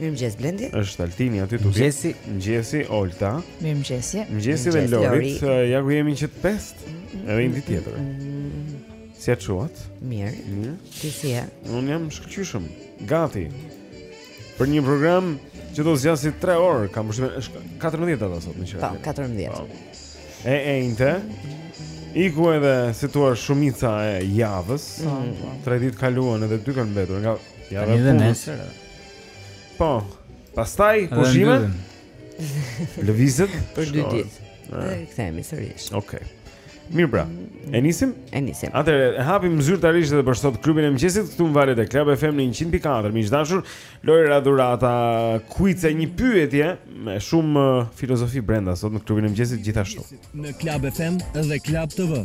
Mirëmëngjes Blendi. Është Altini aty tutje. Mirëmëngjesi, mirëmëngjesi Olta. Mirëmëngjesi. Mirëmëngjesi dhe Lorit. Ja ku jemi që të pestë. Mm, mm, Edhe një mm, ditë tjetër. Si e çuat? Mirë. Mirë. Ti si je? Unë jam shkëlqyshëm. Gati. Për një program që do zgjasë 3 orë, kam përshtypjen është 14 data sot në qershor. Po, 14. Po. E enjte. Iku edhe si thua shumica e javës. 3 ditë kaluan edhe 2 kanë mbetur nga java e punës Po, pastaj, pushime Lëvizet Për dy ditë Dhe kthehemi sërish Oke okay. Mirë pra, e nisim? E nisim Atëherë, e hapim zyrtarisht dhe për sot klubin e mëngjesit Këtu në valët e Club FM në 104 Miq të dashur, lojëra dhurata Kuice një pyetje Me shumë uh, filozofi brenda Sot në klubin e mëngjesit gjithashtu Në Club FM dhe Club TV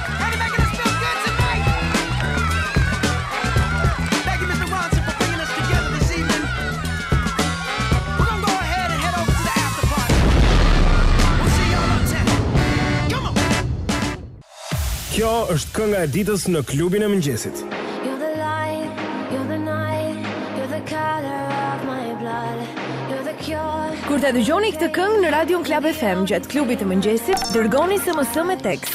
Kjo është kënga e ditës në klubin e mëngjesit. You're the light, you're the night, you're the color of my blood. You're the cure. Kur ta dëgjoni këtë këngë në Radio Club FM gjatë klubit të mëngjesit, dërgoni SMS me tekst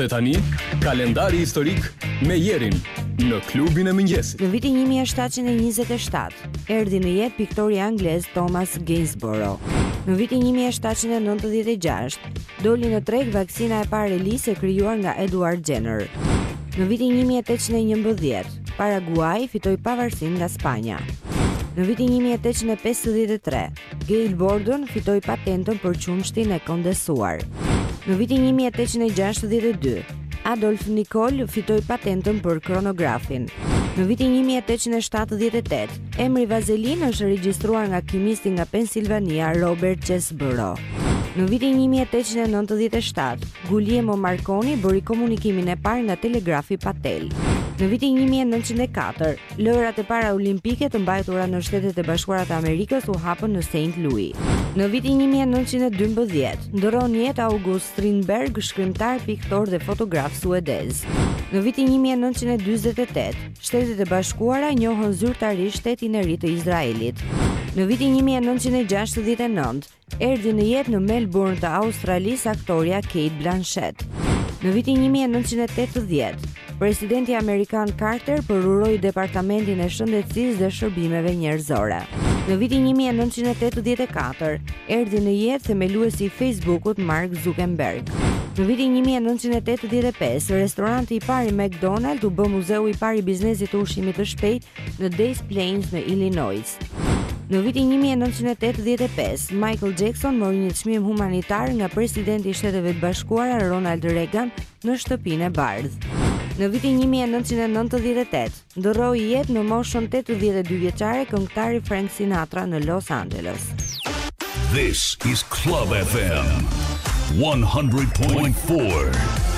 Dhe tani, kalendari historik me Jerin në klubin e mëngjesit. Në vitin 1727, erdhi në jetë piktori anglez Thomas Gainsborough. Në vitin 1796, doli në treg vaksina e parë e lisë e krijuar nga Edward Jenner. Në vitin 1811, Paraguai fitoi pavarësinë nga Spanja. Në vitin 1853, Gail Borden fitoi patentën për qumështin e kondensuar. Në vitin 1862, Adolf Nikol fitoi patentën për kronografin. Në vitin 1878, emri vazelin është regjistruar nga kimisti nga Pensilvania, Robert Chesebrough. Në vitin 1897, Guglielmo Marconi bëri komunikimin e parë nga telegrafi pa tel. Në vitin 1904, Lojërat e para olimpike të mbajtura në Shtetet e Bashkuara të Amerikës u hapën në St. Louis. Në vitin 1912, ndërron jetë August Strindberg, shkrimtar, piktor dhe fotograf suedez. Në vitin 1948, Shtetet e Bashkuara njohën zyrtarisht shtetin e ri të Izraelit. Në vitin 1969, Erdhi në jetë në Melbourne të Australisë aktorja Cate Blanchett. Në vitin 1980, presidenti amerikan Carter përuroi Departamentin e Shëndetësisë dhe Shërbimeve Njerëzore. Në vitin 1984, erdhi në jetë themeluesi i Facebook-ut Mark Zuckerberg. Në vitin 1985, restoranti i parë i McDonald's u bë muzeu i parë i biznesit të ushqimit të shpejt në Des Plaines në Illinois. Në vitin 1985, Michael Jackson mori një çmim humanitar nga presidenti i Shteteve të Bashkuara Ronald Reagan në Shtëpinë e Bardhë. Në vitin 1998, ndërroi jetë në moshën 82 vjeçare këngëtari Frank Sinatra në Los Angeles. This is Club FM 100.4.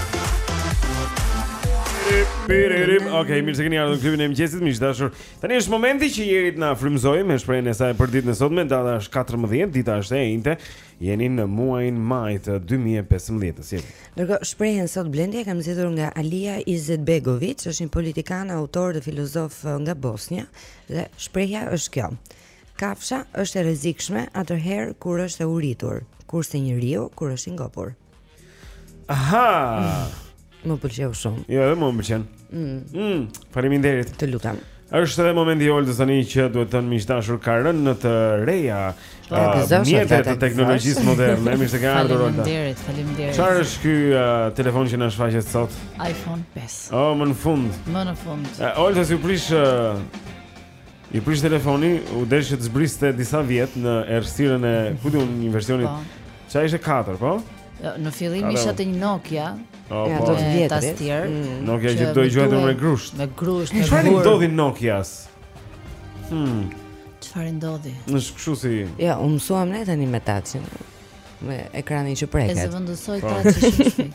Piririm, ok, mirë se keni ardhur në klubin e mëngjesit, miq dashur. Tani është momenti që Jeri të na frymëzojë me shprehjen e saj për ditën e sotme, data është 14, dita është e enjte. Jeni në muajin maj të 2015-s, Jeri. Dërgo shprehjen sot Blendi e kam zgjedhur nga Alia Izetbegoviç, është një politikan, autor dhe filozof eh, nga Bosnja dhe shprehja është kjo. Kafsha është e rrezikshme atëherë kur është e uritur, kurse njeriu kur është i ngopur. Aha. Mm, më pëlqeu shumë. Jo, edhe mua më pëlqen. Mm. Mm, faleminderit. Të lutem. Është edhe momenti i Oltës tani që duhet thënë miq dashur ka rënë në të reja, po, uh, mjete të teknologjisë moderne. Mirë se ke ardhur Olta. Faleminderit, faleminderit. Çfarë është ky uh, telefon që na shfaqet sot? iPhone 5. Oh, më në fund. Më në fund. Uh, Oltës iu prish uh, Iu prish telefoni, u desh që të zbriste disa vjet në errësirën e ku di unë, një versioni. Po. Sa ishte 4, po? Jo, në fillim isha te një Nokia. Po, ja, po. Tastierë. Mm. Nokia që do i gjuajë me grusht. Me grusht. Çfarë ndodhi Nokias? Hmm. Çfarë ndodhi? Në kështu si. Ja, u mësuam ne tani me touch-in. Me ekranin që preket. E zëvendësoj po. touch-in.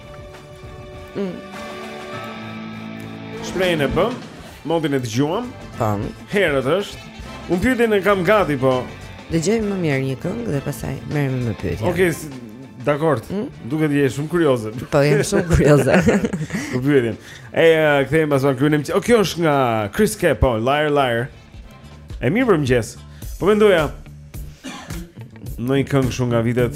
Mm. Shprehjen e bëmë, motin e dëgjuam, tani herët është, unë pyetjen e kam gati, po... Dëgjojmë më mirë një këngë dhe pastaj merremi me pyetjen. Okej, okay, dakord. Mm? Duket, je shumë kurioze. Po, jam shumë kurioze. Po pyetjen. Kthehemi pas vakrinim. O kjo është nga Cris Cab, po, Liar Liar. E mirë për mëngjes. Po mendoja ndonjë këngë shumë nga vitet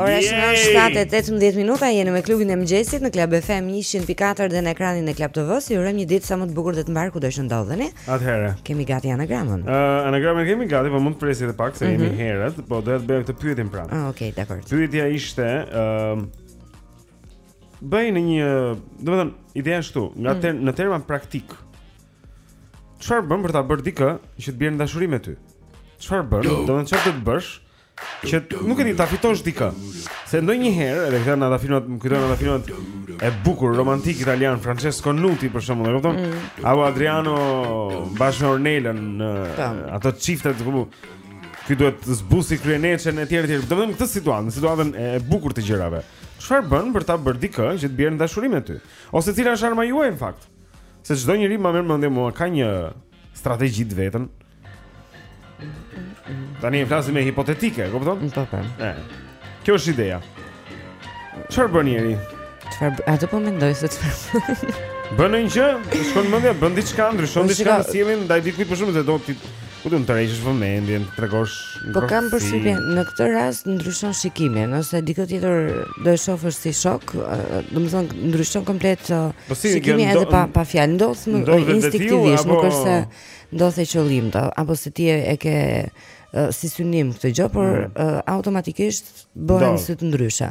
Ora shtatë e 18 minuta, jeni me klubin e mëngjesit në Club FM 100.4 dhe në ekranin e Club TV-s. Ju urojmë një ditë sa më të bukur dhe të mbarë kudo që ndodheni. Atëherë, kemi gati anagramën. Ë, uh, anagramën kemi gati, po mund të presim edhe pak se mm -hmm. jemi mhm. herët, po do të bëjmë atë pyetjen pra. Ah, okay, dakord. Pyetja ishte, ë, uh, bëjmë një, domethënë, ideja është kështu, nga mm. ter në terma praktik. Çfarë bën për ta bërë dikë që të bjerë në dashuri me ty? Çfarë bën? Domethënë çfarë të bësh që nuk e di ta fitosh dikë. Se ndonjëherë edhe këta nga filmat, më kujtohen ata filmat e bukur romantikë italianë Francesco Nuti për shembull, e kupton? Mm. Apo Adriano bashkë me Ornelën në ato çiftet ku ti duhet të zbusësh kryeneçen e tjerë e tjerë. Domethënë këtë situatë, në situatën e bukur të gjërave. Çfarë bën për ta bërë dikë që të bjerë në dashuri me ty? Ose cila është arma juaj në fakt? Se çdo njeri ma merr mendja mua ka një strategji të vetën. Tani e flasim më hipotetike, e kupton? Po po. Ëh. Kjo është ideja. Çfarë bën njeriu? Çfarë atë po mendoj se çfarë. Bën një gjë, shkon mendja, bën diçka, ndryshon diçka në sjelljen ndaj dikujt për shkak se do t'i Ku të tërheqësh vëmendjen, të tregosh ngrohtësi. Po kam përshtypjen, në këtë rast ndryshon shikimi, ose dikë tjetër do e shofësh si shok, domethënë ndryshon komplet uh, po si, shikimi edhe pa pa fjalë, ndodh në ndodh instinktivisht, nuk është se ndodh me qëllim, apo se ti e ke uh, si synim këtë gjë, por mm. uh, automatikisht bëhen sy të ndryshe.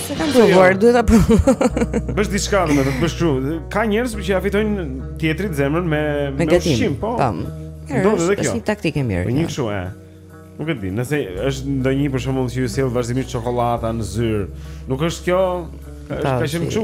S'e kam provuar, duhet ta provoj. Bësh diçka më të bësh kështu. Ka njerëz që ia fitojnë tjetrit zemrën me me ushqim, po. Po. Domethënë kjo. Është taktikë e mirë. Po një kështu e. Nuk e di, nëse është ndonjë për shembull që ju sjell vazhdimisht çokollata në zyrë, nuk është kjo, është ka qenë kështu.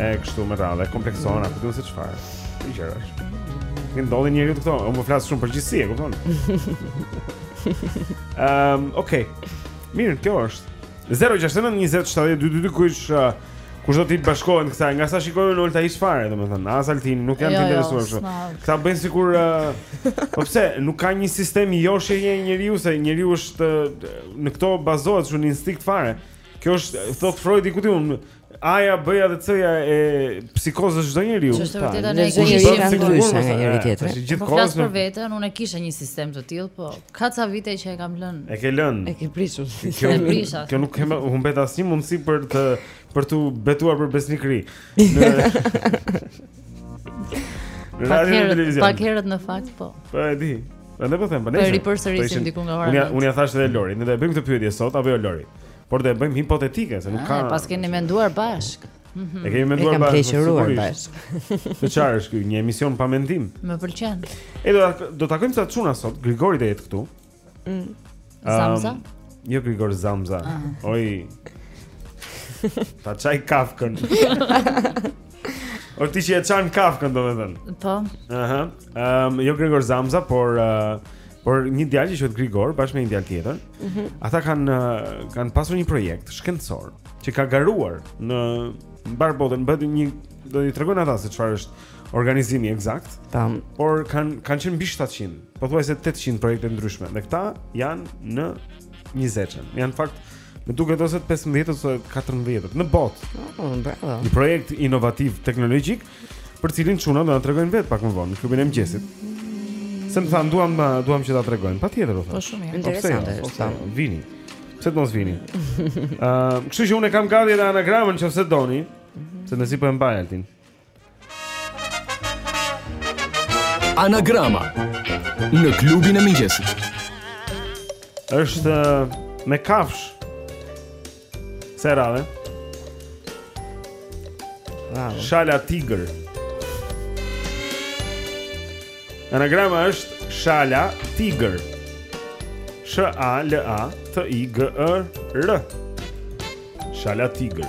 E kështu me radhë, kompleksohen apo ku di se çfarë. Tip gjërash. I ndodhin njeriut këto, unë po flas shumë përgjithësi, e kupton? Ehm, um, okay. Mirë, kjo është. 069 20 70 222 kush uh, Kush do t'i bashkohet kësaj? Nga sa shikoj unë Olta hiç fare, domethënë, as Altin nuk janë jo, të jo, interesuar kështu. Këta bëjnë sikur uh, po pse nuk ka një sistem joshje një njeriu se njeriu është uh, në këto bazohet shumë në instinkt fare. Kjo është thotë Freudi ku di unë A-ja, B-ja dhe C-ja e psikozës çdo njeriu. Që është vërtet ne gjeni një jetë ndryshe nga njëri tjetri. Është po flas për veten, unë kisha një sistem të tillë, po ka ca vite që e kam lënë. E ke lënë. E ke prishur. Po, e prisha. Kjo nuk e humbet asnjë mundësi për të për t'u betuar për besnikëri. Në radio në televizion. Pak herët në fakt, po. Po e di. Prandaj po them, po ne. Po ripërsërisim diku nga ora. Unë unë ia thashë edhe Lori, ne do e bëjmë këtë pyetje sot apo jo Lori? Por do e bëjmë hipotetike, se nuk ah, ka. E paskeni menduar bashkë. E kemi menduar bashkë. E kemi pleqëruar bashkë. Çfarë është ky? Një emision pa mendim. Më pëlqen. E do do takojmë ca çuna sot, Grigori do jetë këtu. Mm. Zamza. Jo Grigor Zamza. Ah. Oj. Ta çaj kafkën. Or ti që e çan Kafkën domethën. Po. Aha. Ehm, jo Gregor Zamza, por uh, por një djalë që quhet Grigor bashkë me një djalë tjetër. Mm -hmm. Ata kanë uh, kanë pasur një projekt shkencor që ka garuar në mbarë botën, bëhet një do t'i tregojnë ata se çfarë është organizimi eksakt. Tam. Por kanë kanë qenë mbi 700, pothuajse 800 projekte të ndryshme. Dhe këta janë në 20-ën. Janë fakt Më duket ose të 15 ose të 14 në botë. Oh, bravo. Një projekt inovativ teknologjik për të cilin çuna do na tregojnë vetë pak më vonë në klubin e mëngjesit. Se më thanë duam duam që ta tregojmë. Patjetër u thashë. Po shumë po, interesante është. Po, po, vini. Pse të mos vini? Ëm, uh, kështu që unë e kam gati edhe anagramën në qoftë se doni, se mezi po e mbaj Altin. Anagrama në klubin e mëngjesit. Është uh, me kafshë. Kësaj radhe. Bravo. Shala tiger. Anagrama është shala tiger. S H A L A T I G E R. Shala tiger.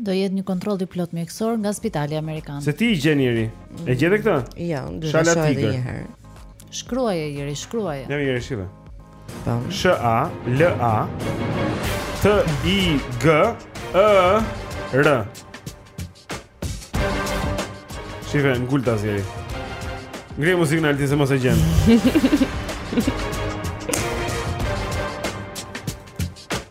Do jetë një kontroll i plotë mjekësor nga Spitali Amerikan. Se ti i gjen Jeri. E gjete këtë? Jo, do ta shoh edhe një herë. Shkruaje Jeri, shkruaje. Jam Jeri, shihe. Tam. Po. Sh A L A T I G E R. Shihe, ngultas Jeri. Ngrije muzikën Altin se mos e gjen.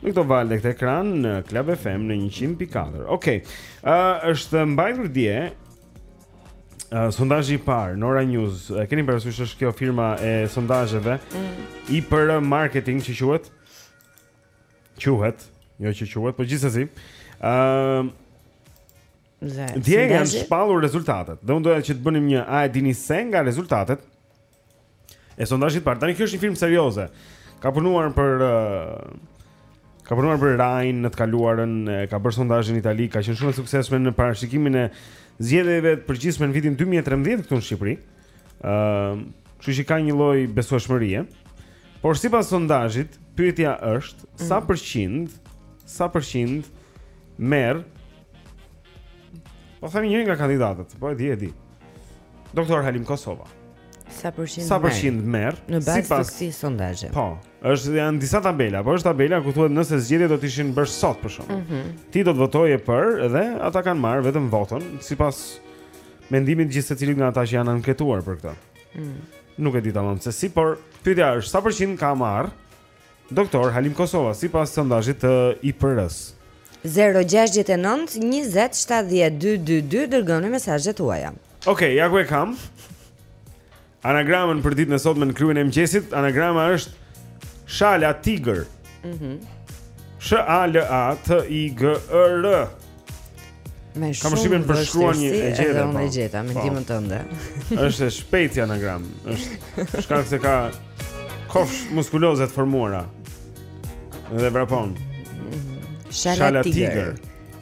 Në këto valë dhe këtë ekran në Club FM në 100.4 Ok, uh, është mbajtur dje uh, Sondazhi i parë në Ora News uh, Keni parasysh është kjo firma e sondazheve mm. IPR Marketing që quhet Quhet, jo që quhet, po gjithsesi uh, Dje janë shpallur rezultatet Dhe unë doja që të bënim një A e dini se nga rezultatet E sondazhit parë. Tani kjo është një firmë serioze. Ka punuar për ka punuar për Rain në të kaluarën, ka bërë sondazhe në Itali, ka qenë shumë e suksesshme në parashikimin e zgjedhjeve të përgjithshme në vitin 2013 këtu në Shqipëri. Ëm, uh, kështu që ka një lloj besueshmërie. Por sipas sondazhit, pyetja është sa mhm. përqind, sa përqind merr Po themi njëri nga kandidatët, po e di e di. Doktor Halim Kosova. Sa përqind merr? Sa përqind merr? Në bazë sipas... të këtij sondazhi. Po, është janë disa tabela, po është tabela ku thuhet nëse zgjedhjet do të ishin bërë sot për shembull. Mm -hmm. Ti do të votoje për dhe ata kanë marrë vetëm votën sipas mendimit të gjithsecilit nga ata që janë anketuar për këtë. Mm. Nuk e di tamam se si, por pyetja është sa përqind ka marrë Doktor Halim Kosova, sipas sondazhit të IPR-së. 069 20 71 22 2 dërgoni mesazhet tuaja. Okej, okay, ja ku e kam. Anagramën për ditën e sotme në klubin e mëngjesit, anagrama është Shala Tiger. Mhm. Mm Sh A L A T I G E R. Me shumë vështirësi. Kam përshkruar, unë e gjeta. Edhe unë e po. gjeta me po. ndihmën tënde. Është e shpejtë anagrama. Për shkak se ka kofshë muskuloze të formuara. Dhe vrapon. Shala tiger.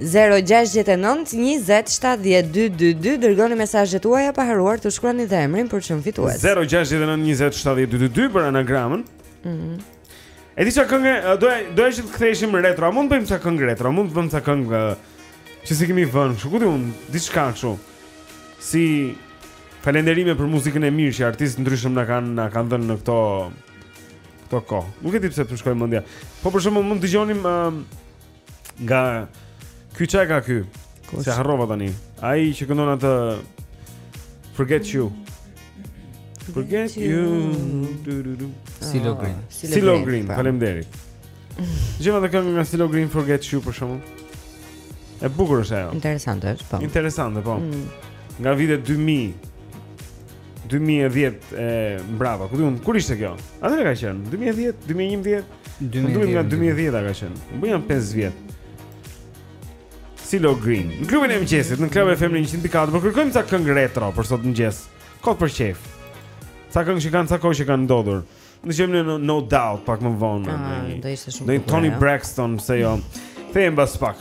0-6-9-27-12-2 Dërgoni mesazhet tuaja pa harruar të shkruani dhe emrin për çdo fitues 0-6-9-27-12-2 Për anagramën mm -hmm. E di çfarë këngë, doja doja që të ktheheshim retro. A mund të bëjmë ca këngë retro? Mund të bëjmë ca këngë që s'i kemi vënë, kështu ku di unë, diçka kështu. Si falënderime për muzikën e mirë që artistë të ndryshëm na kanë na kanë dhënë në këto këto kohë. Nuk e di pse të shkoi mendja. Po për shembull mund të dëgjonim uh, Nga ky çka ka ky. Se harrova tani. Ai që këndon atë Forget you. Forget you. CeeLo Green. Ah, CeeLo Green, po. faleminderit. Gjeje atë këngë nga CeeLo Green Forget you për shkakun. E bukur është ajo. Interesante është, po. Interesante, po. Mm. Nga vitet 2000. 2010 e mbrapa, ku di unë, kur ishte kjo? Atëherë ka qenë 2010, 2011. Fundja nga 2010-a ka qenë. U bënë 5 vjet. CeeLo Green. Në klubin e mëngjesit, në Club FM 104, po kërkojmë ca këngë retro për sot në mëngjes. Kot për qejf. Ca këngë që kanë, ca kohë që kanë ndodhur. Dëgjojmë No Doubt, pak më vonë. Ah, do ishte shumë. Një Toni Braxton, pse jo. Kthehemi mbas pak.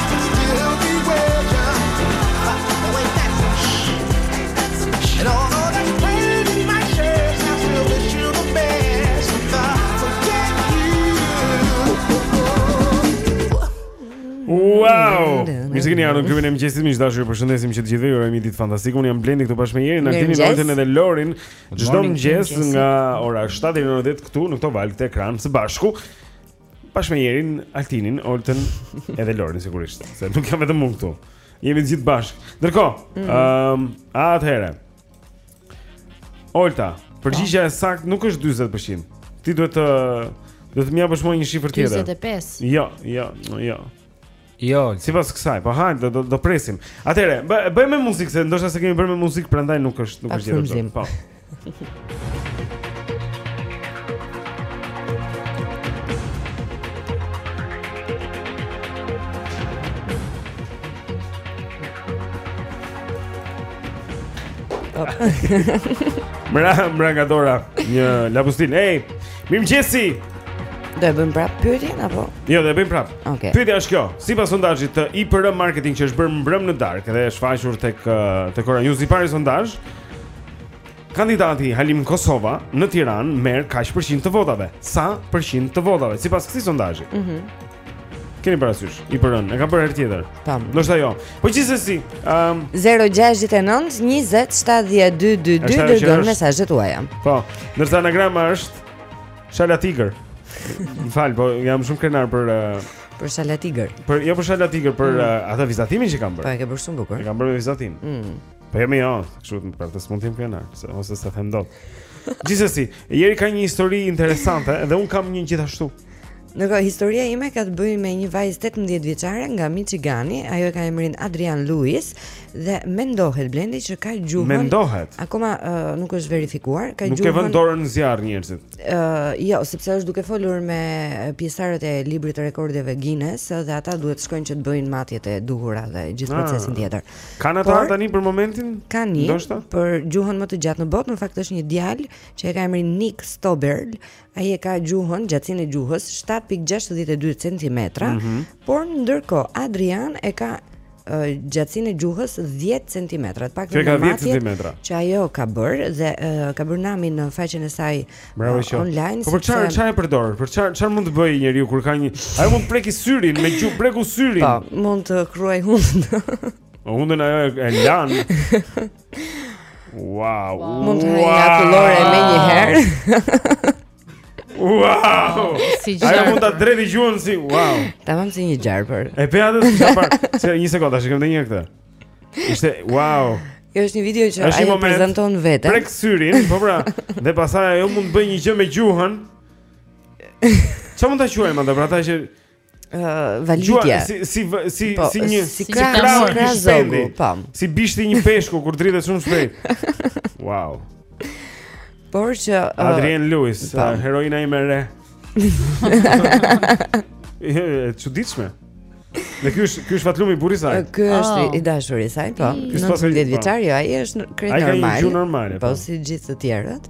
Wow! Mirë se keni ardhur në klubin e mëngjesit, miq të dashur, ju përshëndesim që të gjithëve ju urojmë një ditë fantastike. Unë jam Blendi këtu bashkë me Jerin, Altinin, Oltën dhe Lorin. Çdo mëngjes nga ora 7 deri në 10 këtu në këto valë, këtë ekran së bashku. Bashkë me Jerin, Altinin, Oltën edhe Lorin sigurisht, se nuk jam vetëm unë këtu. Jemi të gjithë bashkë. Ndërkohë, mhm. ëm, mm. um, atëherë. Olta, përgjigja e saktë nuk është 40%. Ti duhet të do të më japësh mua një shifër tjetër. 25. Jo, jo, jo. Jo, sipas kësaj, po hajde do, do do presim. Atëre, bëjmë me muzikë se ndoshta s'e kemi bërë me muzikë, prandaj nuk është nuk është gjë. Po. Më ra, më ra nga dora Një laps Ej, Mirëmëngjesi. Do e bëjmë prap pyetjen apo? Jo, do e bëjmë prap. Okay. Pyetja është kjo. Sipas sondazhit të IPR Marketing që është bërë mbrëm në darkë dhe është shfaqur tek tek Ora News i pari sondazh, kandidati Halim Kosova në Tiranë merr kaq përqind të votave. Sa përqind të votave sipas këtij sondazhi? Mhm. Mm Keni parasysh? IPR-n e ka bërë herë tjetër. Tam. Ndoshta jo. Po gjithsesi, ëm um, 069 20 7222 dërgoni mesazhet tuaja. Po. Ndërsa anagrama është Shala Tiger. Më fal, po jam shumë krenar për uh, për Shala Tiger. Për jo për Shala Tiger, për mm. uh, atë vizatimin që kam bërë. Po e ke bërë shumë bukur. E kam bërë vizatim. Mm. Po jam jo, kështu të pra, s'mund të jem krenar, se ose s'e them dot. Gjithsesi, Jeri ka një histori interesante dhe unë kam një gjithashtu. Ndërkohë historia ime ka të bëjë me një vajzë 18 vjeçare nga Michigani, ajo e ka emrin Adrian Lewis dhe mendohet Blendi që ka gjuhën Mendohet. Akoma uh, nuk është verifikuar, ka gjuhën Nuk e vënë dorën në zjarr njerëzit. Ëh, uh, jo, sepse është duke folur me pjesëtarët e librit të rekordeve Guinness dhe ata duhet të shkojnë që të bëjnë matjet e duhura dhe gjithë ah. procesin tjetër. Kanë ata tani për momentin? Kanë një për gjuhën më të gjatë në botë, në fakt është një djalë që e ka emrin Nick Stoberl Ai e ka gjuhën, gjatësinë e gjuhës 7.62 centimetra, mm -hmm. por ndërkohë Adrian e ka gjatësinë e gjuhës 10 cm. Pak më shumë që ajo ka bërë dhe uh, ka bërë namin në faqen e saj Bravo, uh, online. Po për çfarë çfarë e përdor? Për çfarë çfarë mund të bëjë njeriu kur ka një ajo mund të prekë syrin me gjuhë preku syrin. Po, mund të kruaj hundën. Po hundën ajo e lan. Wow. wow. Mund të hajë akulloren me një herë. Wow! Si gjarpër. Ajo mund ta dredhë gjuhën si wow. Tamam si një gjarpër. E pe atë si çfarë? Se një sekondë, ta shikojmë edhe një këtë. Ishte wow. Kjo është një video që ai e prezanton vetë. Prek syrin, po pra. Dhe pastaj ajo mund të bëjë një gjë me gjuhën. Çfarë mund ta quajmë atë pra ata që valëvitje. Si si si po, si një si krahë një shpendi. Po. Si bishti i një peshku kur dridhet shumë shpejt. Wow. Por që uh, Adrian Lewis, uh, heroina ime e re. E çuditshme. Në ky është ky është fatlumi, burri i saj. Ky është oh. i dashuri i saj, po. Ky është fatlumi i vjeçar, jo, ai është krejt normal. Ai ka një gjë normale. Po, po si gjithë të tjerët.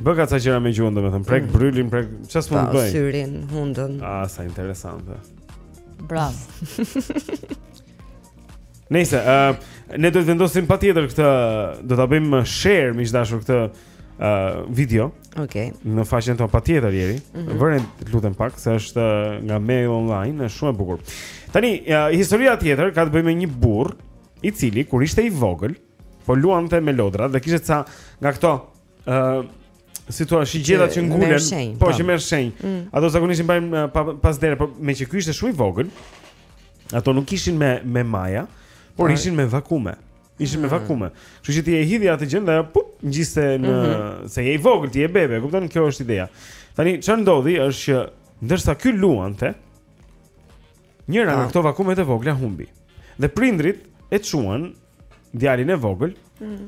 Bëka ca gjëra me gjuhën, domethënë, prek mm. brylin, prek çfarë s'mund të po, bëjë. Syrin, hundën. Ah, sa interesante. Bravo. Nëse ë uh, ne do të vendosim patjetër këtë, do ta bëjmë share miq dashur këtë uh, video. Okej. Okay. Në faqen tonë patjetër Jeri. Mm -hmm. Vëre të lutem pak, se është nga Mail Online, është shumë e bukur. Tani, uh, historia tjetër ka të bëjë me një burr i cili kur ishte i vogël, mm Po luante me lodra dhe kishte ca nga këto ë uh, si thua shigjeta që ngulen, po, po që merr shenjë. Mm. Ato zakonisht i mbajnë pa, pas dere, por me që ky ishte shumë i vogël. Ato nuk ishin me maja, por Ai. ishin me vakume. Ishin me ah. vakume. Kështu që ti e hidhje atë gjë dhe ajo pup ngjiste në mm -hmm. se je i vogël, ti je bebe, kupton? Kjo është ideja. Tani ça ndodhi është që ndërsa ky luante, Njëra nga këto vakumet e vogla humbi. Dhe prindërit e çuan djalin e vogël mm.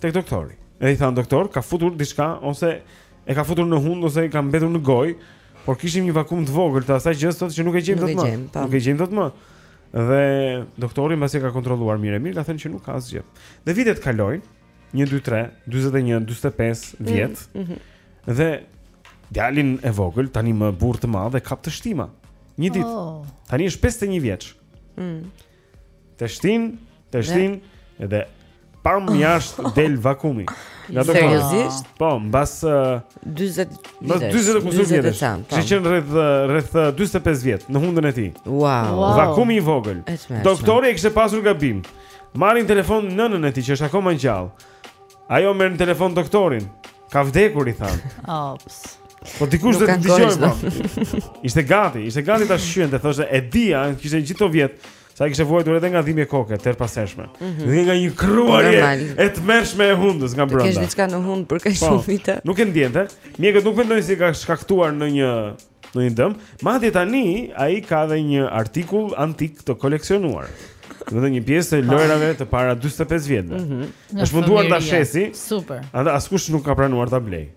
tek doktori. Dhe i thanë doktor, ka futur diçka ose e ka futur në hund ose i ka mbetur në gojë, por kishim një vakum të vogël të asaj gjësë thot që nuk e gjejmë dot më. Po. Nuk e gjejmë dot më. Dhe doktori mbasi e ka kontrolluar mirë e mirë, ka thënë që nuk ka asgjë. Dhe vitet kalojnë, 1 2 3 41 45 vjet mm -hmm. dhe djalin e vogël tani më burrë të madh e kap teshtima. Një ditë. Oh. Tani është 51 vjeç. Mm. Teshtin, teshtin dhe, dhe pam jashtë del vakumi. Seriozisht? Po, mbas 40 mbas 40 kusur vjetësh. Që qe rreth rreth 45 vjet në hundën e tij. Wow. wow. Vakumi i vogël. Doktori e kishte pasur gabim. Merr në telefon nënën e tij që është akoma gjallë. Ajo merr në telefon doktorin. Ka vdekur i thanë. Ops. Po dikush do të dëgjojë. Po. Ishte gati, ishte gati ta shqyente thoshte e dija, kishte gjithë to vjet. Se ai kishte vuajtur edhe nga dhimbje koke të herëpashershme. Mm -hmm. Dhe nga një kruarje e tmerrshme e hundës nga brenda. Kish diçka në hund për kaq po, shumë vite. Nuk e ndjente. Mjekët nuk mendojnë se i ka shkaktuar ndonjë Ndonjë dëm, madje tani ai ka edhe një artikull antik të koleksionuar. Domethënë një pjesë të lojërave të para 45 vjetëve. Mm -hmm. Është munduar ta shesi. Super. Atë askush nuk ka pranuar ta blejë.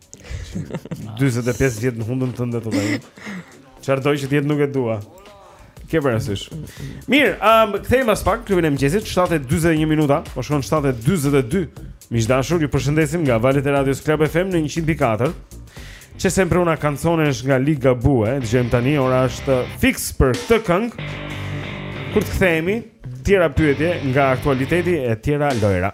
45 vjet në hundën tënde të vëmë. Çfarëdo që të jetë nuk e dua. Ke parasysh. Mirë, um, kthehemi pas pak në klubin e mëngjesit 7:21 minuta, po shkon 7:22. Miq të dashur, ju përshëndesim nga valët e radios Club FM në 100.4. C'è sempre una canzone është nga Ligabue, dëgjojmë tani ora është fiks për këtë këngë. Kur të kthehemi, tjera pyetje nga aktualiteti e tjera lojra.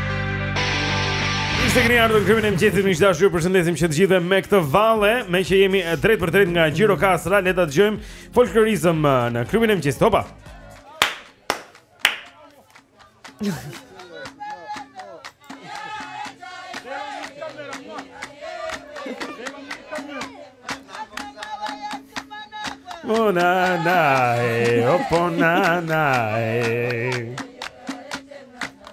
Mirë se keni ardhur në klubin e mëngjesit Miq të dashur ju përshëndesim që të gjithë me këtë valle Meqë jemi drejtpërdrejt nga Gjirokastra Le të dëgjojmë folklorizëm uh, në klubin e mëngjesit Hopa Oh na na e, oh na na e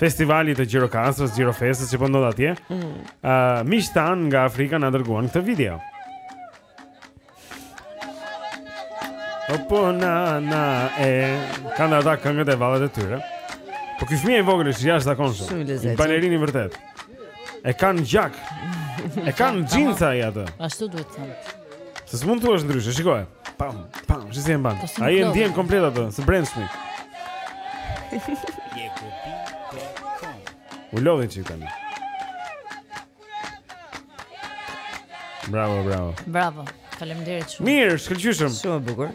festivali të Gjirokastrës, Gjirofestës që po ndodh atje. Ëh, mm. uh, miqtë tanë nga Afrika na dërguan këtë video. Opo na na e kanë ata këngët e vallet e tyre. Po ky fëmijë i vogël është jashtëzakonshëm. Një balerin i vërtetë. E kanë gjak. E kanë xhinsa ai atë. Ashtu duhet të thonë. Se s'mund të thuash ndryshe, shikoje. Pam, pam, ç'i bën. Po Ai e ndjen komplet atë, së brendshmi. U lodhi çik tani. Bravo, bravo. Bravo. Faleminderit shumë. Mirë, shkëlqyshëm. Shumë bukur.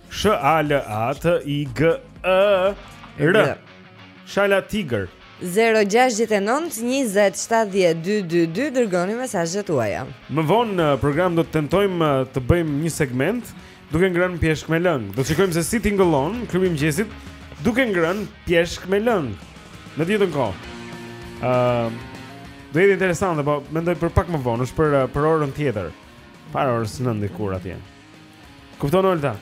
Sh A L A T I G E R. Shala Tiger. 0692070222 dërgoni mesazhet tuaja. Më vonë në program do të tentojmë uh, të bëjmë një segment duke ngrënë pjeshkë me lëng. Do të shikojmë se si tingëllon klubi i mëngjesit duke ngrënë pjeshkë me lëng. Në të njëjtën kohë. Ëm uh, do jetë interesante, po mendoj për pak më vonë, është për uh, për orën tjetër. Para orës 9 dikur atje. Kupton Olta?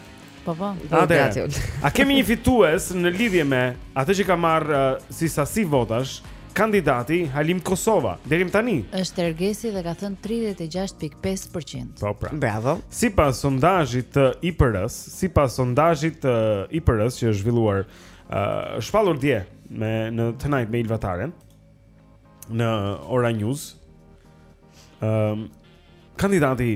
Po po. Atëherë. A kemi një fitues në lidhje me atë që ka marrë uh, si sasi votash? Kandidati Halim Kosova, deri tani. Është Ergesi dhe ka thënë 36.5%. Po pra. Bravo. Sipas sondazhit të IPR-s, sipas sondazhit të IPR-s që është zhvilluar uh, shpallur dje me në Tonight me Ilva Taren në Ora News. Ëm um, kandidati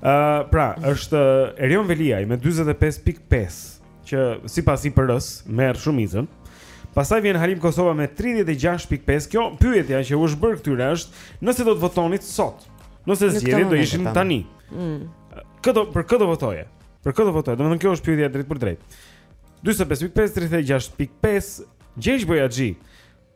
Ë, pra, është Erion Veliaj me 45.5 që sipas IPR-s merr shumicën. Pastaj vjen Halim Kosova me 36.5. Kjo pyetja që u është bërë këtyre është, nëse do të votonit sot, nëse zgjedhjet do ishin tani. Mm. Kë do për kë do votoje. Për kë do votoje. Domethënë kjo është pyetja e drejtpërdrejtë. 45.5, 36.5, Gjergj Bojaxhi.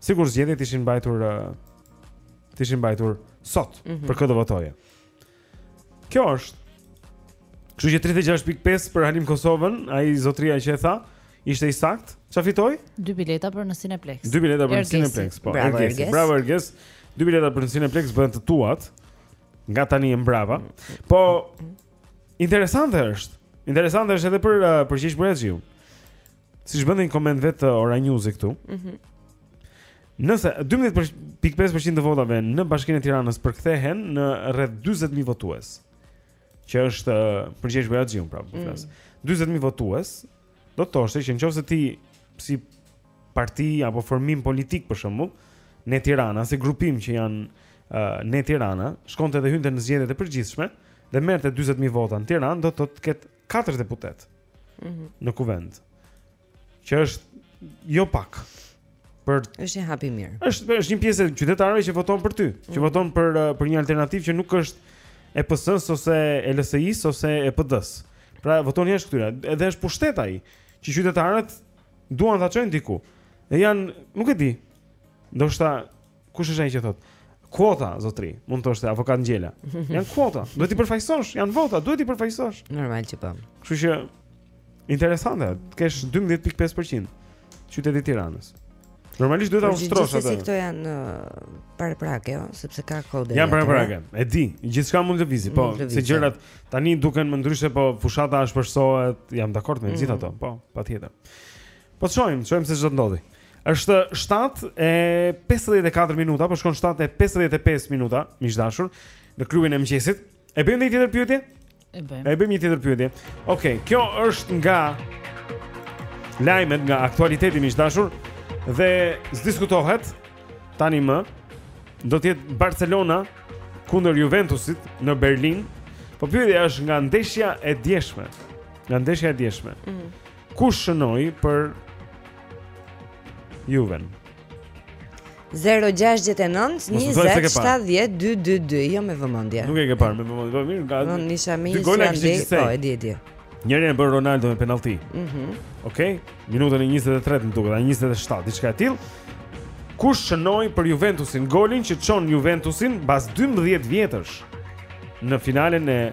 Sikur zgjedhjet ishin mbajtur të ishin mbajtur sot mm -hmm. për kë do votoje. Kjo është. Kështu që 36.5 për Halim Kosovën, ai zotria që e tha, ishte i saktë. Çfarë fitoi? Dy bileta për në Cineplex. Dy bileta për në Cineplex, po. Bravo Erges. Bravo Erges. Dy bileta për në Cineplex bëhen të tuat. Nga tani e mbrapa. Po interesante është. Interesante është edhe për uh, për Gjergj Bojaxhiun. Siç bënte një koment vetë uh, Ora News-i këtu mm -hmm. Nëse 12.5% të votave në bashkinë e Tiranës përkthehen në rreth 20.000 votues Që është uh, për Gjergj Bojaxhiun pra mm -hmm. 20.000 votues Do të thoshte që në qoftë se ti si parti apo formim politik për shembull Ne Tirana, si grupim që janë uh, Ne Tirana Shkonte dhe hynte në zgjedhjet e përgjithshme Dhe merrte 20.000 vota në Tiranë Do të të ketë katër deputetë mm -hmm. në kuvend. Që është jo pak. Pra është një hap i mirë. Është është një pjesë e qytetarëve që voton për ty, mm -hmm. që mhm. voton për uh, për një alternativë që nuk është e PS-s ose e LSI-s ose e PD-s. Pra voton jashtë këtyre. Edhe është pushtet ai që qytetarët duan ta çojnë diku. Dhe janë, nuk e di. Ndoshta Kush është ai që thotë? Kuota, zotri, mund të thoshte avokat Ngjela. Janë kuota, duhet t'i përfaqësosh, janë vota, duhet t'i përfaqësosh. Normal që po. Kështu që interesante, të kesh 12.5% qyteti i Tiranës. Normalisht duhet ta ushtrosh atë. Gjithsesi këto janë uh, paraprake, jo, sepse ka kode. Janë paraprake. E di, gjithçka mund të lëvizi, po se gjërat tani duken më ndryshe, po fushata ashpërsohet, jam dakord me gjithë mm. ato, po, patjetër. Po shohim, shohim se ç'do të ndodhi. Është 7:54 minuta, po shkon 7:55 minuta, miq të dashur, në klubin e mëngjesit. E bëjmë një tjetër pyetje? E bëjmë. E bëjmë një tjetër pyetje. Okej, okay, kjo është nga lajmet nga aktualiteti miq të dashur dhe s'diskutohet tani më do të jetë Barcelona kundër Juventusit në Berlin. Po pyetja është nga ndeshja e djeshme. Nga ndeshja e djeshme. Mm -hmm. Kush shënoi për Juven? 0-6-9-20-7-10-2-2-2 Jo me vëmendje Nuk e ke parë me vëmendje Po mirë nga Në një shami një shami një shami Po e di e di Njërin e bëri Ronaldo me penalti mm -hmm. Ok Minutën e 23 më duket Dhe 27 Diçka e tillë Kush shënoi për Juventusin Golin që çon Juventusin Mbas 12 vjetësh Në finalen e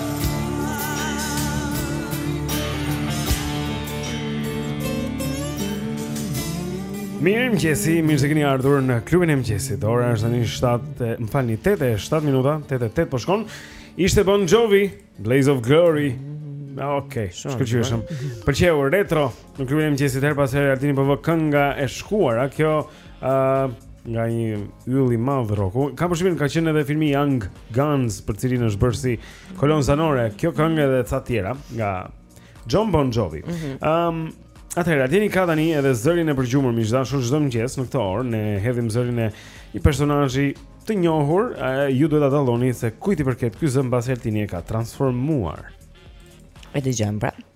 Mirëmëngjesi, mirë se keni ardhur në klubin e mëngjesit Ora është tani 7, më falni, 8 e 7 minuta, 8 e 8 po shkon Ishte Bon Jovi, Blaze of Glory Okej, okay, shkëlqyeshëm Pëlqeu, retro Në klubin e mëngjesit herë pas here Altini po vë këngë nga e shkuara. Kjo ë uh, nga një yll i madh rroku. Kam përshtypjen ka qenë edhe filmi Young Guns për të cilin është bërë si kolonë zanore. Kjo këngë edhe ca tjera nga Jon Bon Jovi. Ëm mhm. mm -hmm. um, Atëherë, Altini ka tani edhe zërin e përgjumur miq të dashur çdo mëngjes në këtë orë ne hedhim zërin e një personazhi të njohur, uh, ju duhet ta dalloni se kujt i përket ky zë mbasi Altini e ka transformuar. E dëgjojmë pra.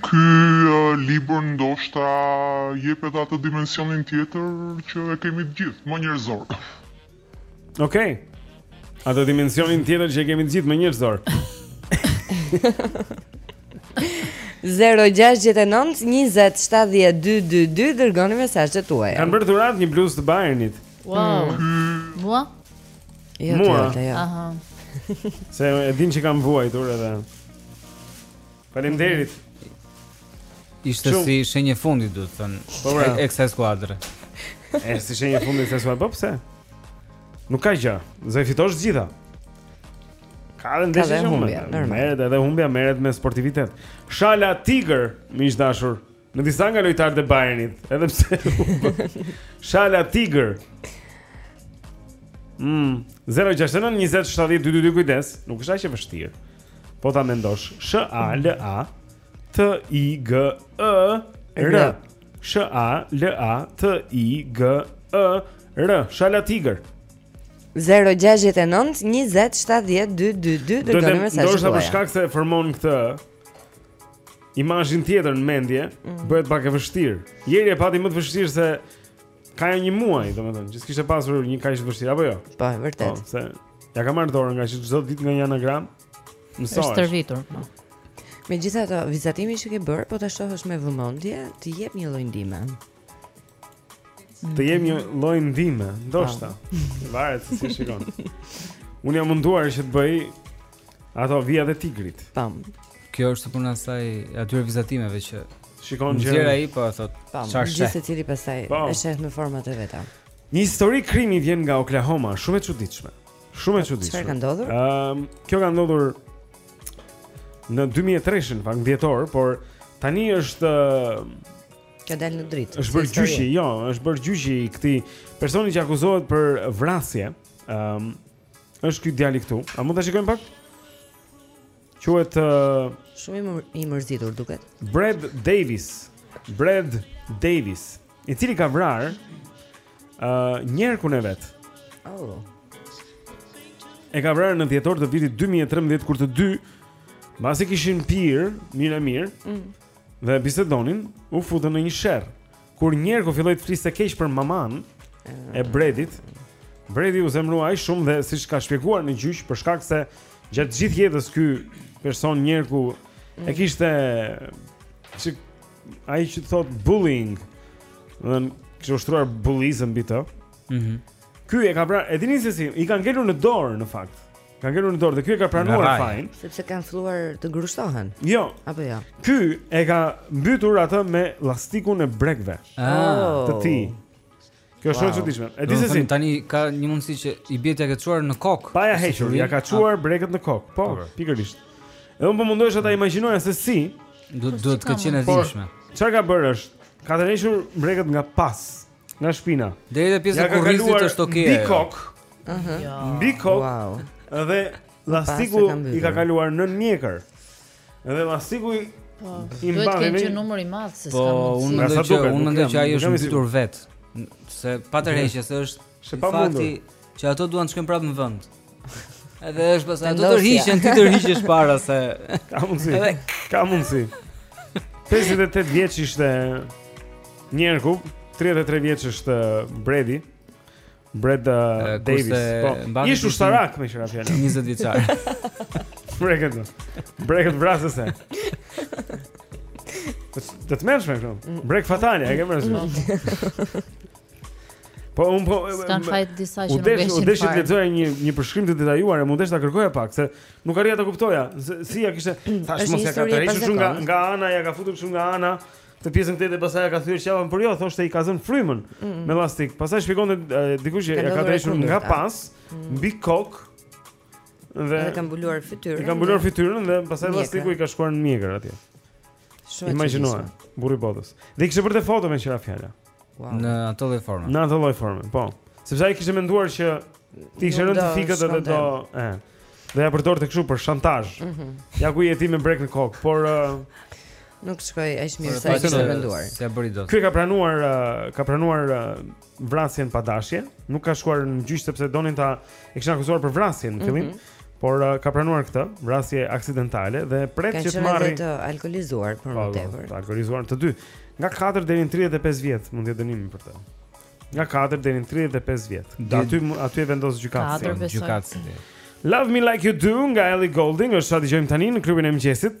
Ky libër ndoshta jep edhe atë dimensionin tjetër që e kemi të gjithë, më njerëzor. Okej. Okay. Atë dimensionin tjetër që e kemi të gjithë më njerëzor. 0692070222 dërgoni mesazhet tuaja. Kanë bërë dhuratë një bluzë të Bayernit. Wow. Mm. Mua? Jo, Mua. Jo. Aha. Se e din që kam vuajtur edhe. Faleminderit. Ishte shumë si shenjë fundi, do të thënë. Po pra, e kësaj skuadre. Është si shenjë fundi kësaj skuadre, po pse? Nuk ka gjë. S'do fitosh të gjitha. Ka dhe ndeshje që humbja, merret edhe humbja, merret me sportivitet. Shala Tiger, miq dashur, Në disa nga lojtarët e Bayernit, edhe pse Shala Tiger. Mm, 069 20 70 222 kujdes, nuk është aq e vështirë. Po ta mendosh, S A L A T I G E R. S A L A T I G E R. Shala Tiger. 069 20 70 222 dërgoni mesazh. Do të thotë për shkak se formon këtë imazhin tjetër në mendje, mm. bëhet pak e vështirë. Jori e pati më të vështirë se ka një muaj, domethënë, që s'kishte pasur një kaq të vështirë apo jo? Po, vërtet. Po, se ia kam marrë dorën nga çdo ditë nga një anagram. Mësoj. Është stërvitur. Po. Megjithatë, vizatimi që ke bërë, po ta shohësh me vëmendje, të jep një lloj ndihme. Të jep një lloj ndihme, ndoshta. Varet se si shikon. Unë jam munduar që të bëj ato vijat e tigrit. Tam. Kjo është puna si e atyre vizatimeve që shikon gjëra. Gjëra ai po thot, çfarë është? Gjithsecili pastaj po. e sheh në format e veta. Një histori krimi vjen nga Oklahoma, shumë e çuditshme. Shumë e po, çuditshme. Çfarë ka ndodhur? Ëm, uh, kjo ka ndodhur në 2013-ën, fakt dhjetor, por tani është uh, Ka dalë në dritë. Është bërë gjyqi, jo, është bërë gjyqi i këtij personi që akuzohet për vrasje. Ëm um, është ky djali këtu. A mund ta shikojmë pak? Quhet uh, shumë i mërzitur duket. Brad Davis. Brad Davis, i cili ka vrarë ë uh, njerkun e vet. Oh. E ka vrarë në dhjetor të vitit 2013 kur të dy mbasi kishin pirë, mirë e mirë. Mm. dhe bisedonin, u futën në një sherr. Kur njerku filloi të fliste keq për mamanë e Bredit, Bredi u zemrua aq shumë dhe siç ka shpjeguar në gjyq për shkak se gjatë gjithë jetës ky person njerku e kishte që ai që thotë bullying, i kishte ushtruar bullizëm mbi të. Mhm. Mm Ky e ka pra, e dini se si, i kanë ngelur në dorë në fakt. Kanë ngelur në dorë dhe ky e ka pranuar fajin, sepse kanë filluar të grushtohen. Jo. Apo jo. Ky e ka mbytur atë me llastikun e brekëve. Ah, të tij. Kjo është wow. e çuditshme. E di se si. Tani ka një mundësi që i bie t'ia ketë çuar në kokë. Pa ia hequr, ia ka çuar ah. brekët në kokë. Po, pikërisht. Edhe unë po mundohesha ta imagjinoja se si. Duhet të ketë qenë e dhimbshme. Çfarë ka bërë është? Ka tërhequr brekët nga pas. Nga shpina. Deri te pjesa e kurrizit është okay. Mbi kok. Ëh. Jo. Mbi kok. Wow. Dhe llastiku i ka kaluar nën mjekër. Dhe llastiku i po, i mban. Duhet të ketë numër i madh se po, s'ka mundësi. Po, unë mendoj që unë mendoj që ai është mbytur vet. Se pa tërheqje se është fakti që ato duan të shkojnë prapë në vend. Edhe është pastaj do të tërhiqet, ti tërhiqesh para se ka mundsi. Edhe ka mundsi. 58 vjeç ishte Njerku, 33 vjeç është uh, Bredi. Bred uh, Davis. Po, ish ushtarak me që ra fjalë. 20 vjeçar. Breket. Breket vrasëse. Do të mbesë me këto. Brekë fatale, e ke mësuar. Po unë po s'kam faj disa që nuk veshin. M'u desh të lexoja një një përshkrim të detajuar, m'u desh ta kërkoja pak se nuk arrija ta kuptoja. Si ia kishte thashë mos ia ka tërhequr shumë nga nga ana, ia ka futur shumë nga ana. Te pjesa këtej dhe pastaj i ka thyer qafën, por jo, thoshte i ka zënë frymën mm. me llastik. Pastaj shpjegonte dikush që ia ka tërhequr nga pas mm. mbi kok. Dhe e ka mbuluar fytyrën. E ka mbuluar fytyrën dhe pastaj llastiku i ka shkuar në mjekër atje. Shumë Imagjinoje, burri i botës. Dhe i kishte bërë foto me që ra fjala. Wow. Në ato lloj forme. Në ato lloj forme, po. Sepse ai kishte menduar që i kishte rënë të fikët edhe do, e. Do ia përdorte kështu për shantazh. Mm -hmm. Ja ku je ti me brekë në kokë, por uh, nuk shkoi aq mirë sa ishte menduar. S'e bëri dot. Ky ka pranuar, uh, ka pranuar uh, vrasjen pa dashje, nuk ka shkuar në gjyq sepse donin ta e kishin akuzuar për vrasje në fillim. Mm -hmm. Por uh, ka pranuar këtë, vrasje aksidentale dhe pret që të marrë të alkolizuar për më tepër. Të alkolizuar të dy. Nga 4 deri në 35 vjet mund të jetë dënimi për të. Nga 4 deri në 35 vjet. Aty aty e vendos gjykatësi. Gjykatësi. Love me like you do nga Ellie Goulding, është ça dëgjojmë tani në klubin e mëngjesit.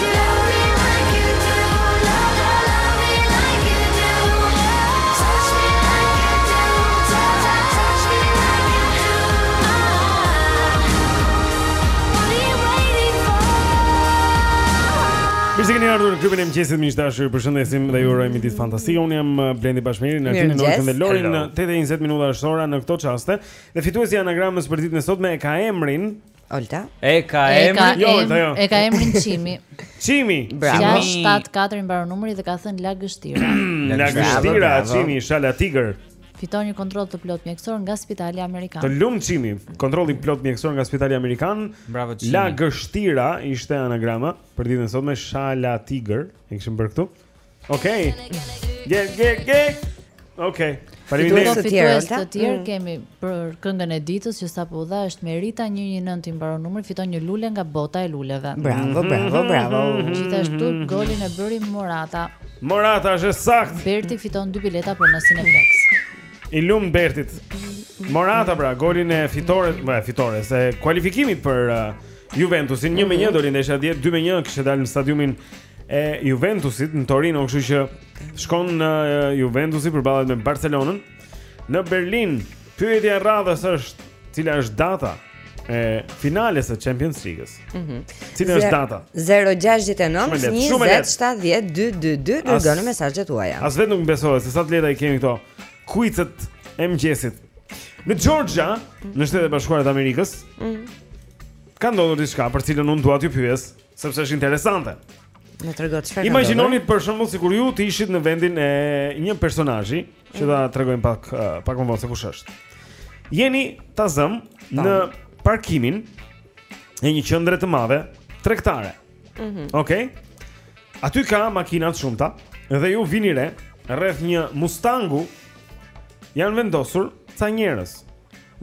Mirë se keni ardhur në klubin e mëngjesit miq të dashur. Ju përshëndesim dhe ju urojmë një ditë fantastike. Unë jam uh, Blendi bashkë me Iris Nare dhe Lorin në 8 e 20 minuta është ora në këto çaste. Dhe fituesi i anagramës për ditën e sotme e ka emrin Olta. E ka emrin. Jo, Olta, jo. E ka emrin Çimi. Çimi. Bravo. 774 i mbaron numri dhe ka thënë Lagështira. Lagështira, Çimi, Shala Tigër. Fiton një kontroll të plot mjekësor nga Spitali Amerikan. Të lumtë Çimi, kontrolli plot mjekësor nga Spitali Amerikan. Bravo Çimi. Lagështira ishte anagrama për ditën e sotme Shala Tigër. E kishim bërë këtu. Okej. Okay. Ge ge ge. Okej. Okay. Faleminderit. Të tjerë, të tjerë mm. kemi për këngën e ditës që sapo u dha është Merita 119 i mbaron numri, fiton një lule nga bota e luleve. Bravo, mhm. bravo, bravo. Gjithashtu mhm. golin e bëri Morata. Morata është saktë. Berti fiton dy bileta për Notin e Flex. I lum Bertit. Morata pra, golin e fitores, jo e fitores, e kualifikimit për uh, Juventusin 1-1 mm -hmm. doli ndeshja dje 2-1 kishte dalë në stadiumin e Juventusit në Torino, kështu që shkon në Juventusi përballet me Barcelonën në Berlin. Pyetja e radhës është, cila është data e finales e Champions League-s? Mhm. Mm cila është data? 069 20 70 222 dërgoni mesazhet tuaja. As vetë nuk më besohet se sa të lehta i kemi këto kuicet e mëngjesit. Në Georgia, në Shtetet e Bashkuara të Amerikës, mm -hmm. ka ndodhur diçka për cilën unë dua t'ju pyes. Mm Sepse është interesante. Na trego çfarë. Imagjinoni për shembull sikur ju të ishit në vendin e një personazhi, që ta mhm. tregojmë pak eh, pak më vonë se kush është. Jeni ta zëmë në parkimin e një qendre të madhe tregtare. Mhm. Mm Okej. Okay? Aty ka makina të shumta dhe ju vini re rreth një Mustangu janë vendosur ca njerëz.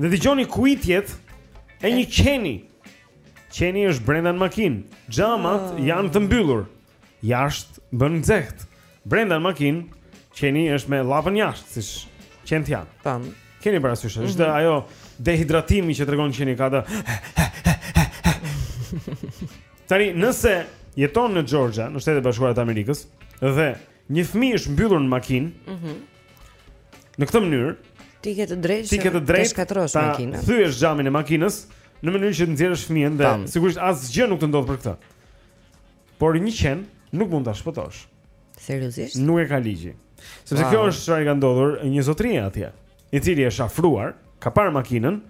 Dhe dëgjoni kuitjet e një qeni. Qeni është brenda në makinë. Xhamat oh. janë të mbyllur. Jashtë bën nxehtë. Brenda në makinë, qeni është me llapën jashtë, siç qentë janë. Tan. Keni parasysh, mm -hmm. është mhm. ajo dehidratimi që tregon qeni ka etje. Tani, nëse jeton në Georgia, në Shtetet e Bashkuara të Amerikës dhe Një fëmijë është mbyllur në makinë. Mhm. Mm në këtë mënyrë ti ke të drejtë ti ke të drejtë të shkatrosh makinën. Ta thyesh xhamin e makinës në mënyrë që të nxjerrësh fëmijën dhe sigurisht asgjë nuk të ndodh për këtë. Por një qen nuk mund ta shpëtosh. Seriozisht? Nuk e ka ligji. Sepse wow. kjo është çfarë i ka ndodhur një zotërie atje, i cili është afruar, ka parë makinën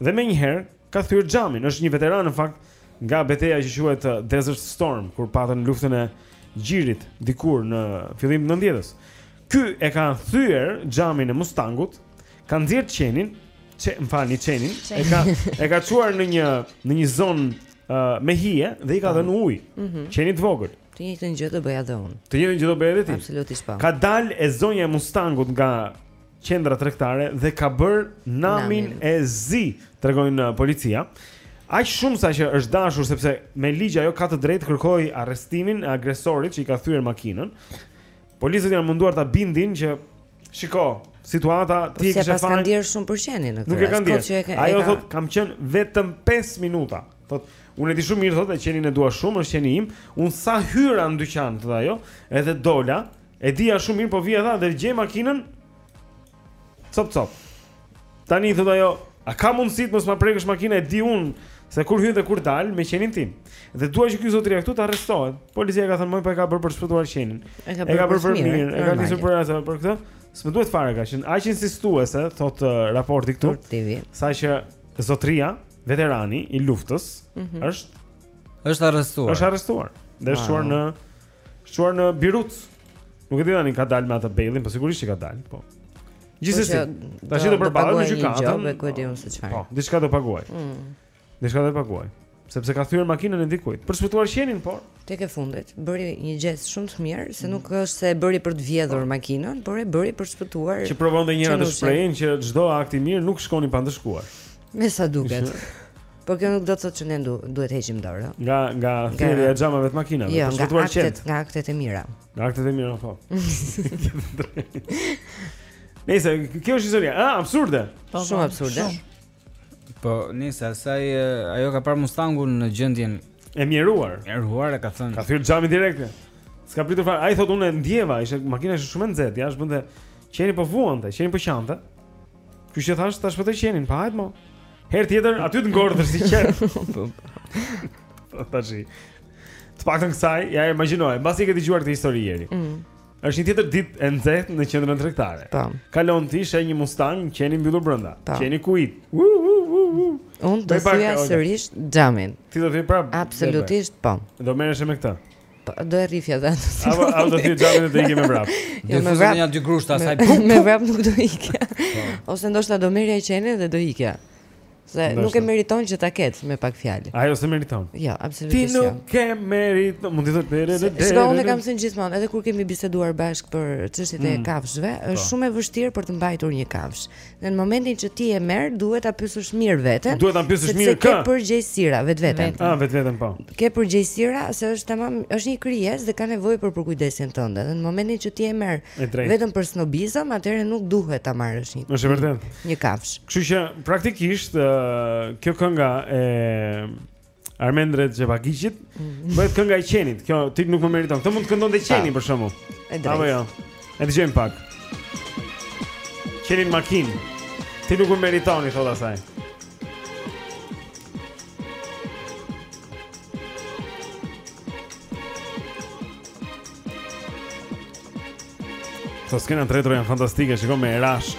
Dhe menjëherë ka thyer xhamin. Është një veteran në fakt nga beteja që quhet uh, Desert Storm, kur patën luftën e gjirit dikur në fillim të 90-s. Ky e ka thyer xhamin e Mustangut, ka nxjerrë çenin, çe më falni qenin, e ka e ka çuar në një në një zonë uh, me hije dhe i ka dhënë ujë. Mm -hmm. Qenit të vogël. Të njëjtën gjë do bëja dhe unë. Të njëjtën gjë do bëja dhe ti. Absolutisht po. Ka dalë e zonja e Mustangut nga qendra tregtare dhe ka bërë namin, namin e zi, tregojnë uh, policia. Aq shumë sa që është dashur sepse me ligj ajo ka të drejtë të kërkojë arrestimin e agresorit që i ka thyer makinën. Policët janë munduar ta bindin që shiko, situata po ti e ke fal. Nuk e kanë shumë për qenin në këtë. Nuk e kanë dhënë. Ajo ka... thotë kam qenë vetëm 5 minuta. Thot, unë e di shumë mirë thotë, qenin e dua shumë, është qeni im. Un sa hyra në dyqan thotë ajo, edhe dola E dija shumë mirë, po vija thotë dhe gjej makinën. Cop cop. Tani thotë ajo, a ka mundësi të mos ma prekësh makinën e di un se kur hyn dhe kur dal me qenin tim. Dhe dua që ky zotëri këtu të arrestohet. Policia ka thënë, "Moj po e ka bërë për të shpëtuar qenin." E ka bërë për mirë, e ka nisur për atë, për këtë. S'më duhet fare ka qenë aq insistuese, thotë uh, raporti këtu. Saqë zotëria, veterani i luftës, mm -hmm. është është arrestuar. Është arrestuar. Dhe është çuar në Çuar në birucë. Nuk e di tani ka dalë me atë bail-in, po sigurisht që ka dalë, po. Gjithsesi, po tash do përballet me gjykatën. Po, di unë se çfarë. Po, diçka do paguaj. Mm. Diçka do paguaj. Sepse ka thyer makinën e dikujt. Për shpëtuar qenin, por tek e fundit bëri një gjest shumë të mirë, se nuk mm. është se e bëri për të vjedhur po. makinën, por e bëri për të shpëtuar. Që provon edhe një herë atë shprehjen që çdo akt i mirë nuk shkon i pandëshkuar. Me sa duket. Po kjo nuk do të thotë që ne duhet të heqim dorë, ëh. Nga nga thyerja e xhamave të makinave, jo, për shpëtuar qenë. Nga aktet e mira. Nga aktet e mira, po. Nejse kjo është historia, ëh, absurde. Po, po, shumë absurde. Po, nëse asaj ajo ka parë Mustangun në gjendje të mjeruar. E mjeruar e ka thënë. Ka thyer xhamin direkt. S'ka pritur fare. Ai thotë unë e ndjeva, ishte makina ishte shumë e nxehtë, jashtë bënte qeni po vuante, qeni po qante. Ky që tha ta shpëtoj qenin, pa hajt mo. Herë tjetër aty të ngordhësh si qen. Po tashi. Të paktën kësaj, ja e imagjinoj, mbasi e ke dëgjuar këtë histori Jeri. Mm. Është një tjetër ditë e nxehtë në qendrën tregtare. Tam. Kalon ti sheh një Mustang qen i mbyllur brenda. Qeni kuis. Unë do ta thyeja sërish xhamin. Ti do të prap. Absolutisht po. Do merresh me këtë. Po, do e rrihja dhe atë si Apo, apo do thyeje xhamin dhe të ikje me vrap Do i fusja një dy grushta asaj Me, me vrap nuk do ikja po. Ose ndoshta do merrja qenin dhe do ikja Se nuk e meriton që ta ketë me pak fjalë. Ajo s'e meriton. Jo, absolutisht jo. Ti nuk e meriton. Mund të thotë deri deri. Sepse unë kam thënë gjithmonë, edhe kur kemi biseduar bashkë për çështjet e mm. kafshëve, është po. shumë e vështirë për të mbajtur një kafshë. Dhe në momentin që ti e merr, duhet ta pyesësh mirë veten. Duhet ta pyesësh mirë kë? Ke përgjegjësira. Vetveten. Ah, vetveten po. Ke përgjegjësira se është tamam, është një krijesë dhe ka nevojë për përkujdesjen tënde. Dhe në momentin që ti e merr vetëm për snobizëm, atëherë nuk duhet ta marrësh një. Është vërtet. Një kafshë. Kështu që praktikisht kjo kënga e Armend Rexhepagiqit. Mhm. Bëhet kënga e qenit. Kjo ti nuk më meriton. Këtë mund të këndonte qeni për shembull. Apo jo. E dëgjojmë pak. Qeni në makinë. Ti nuk më meriton i thotë asaj. Këto skenat retro janë fantastike, shiko me rashk.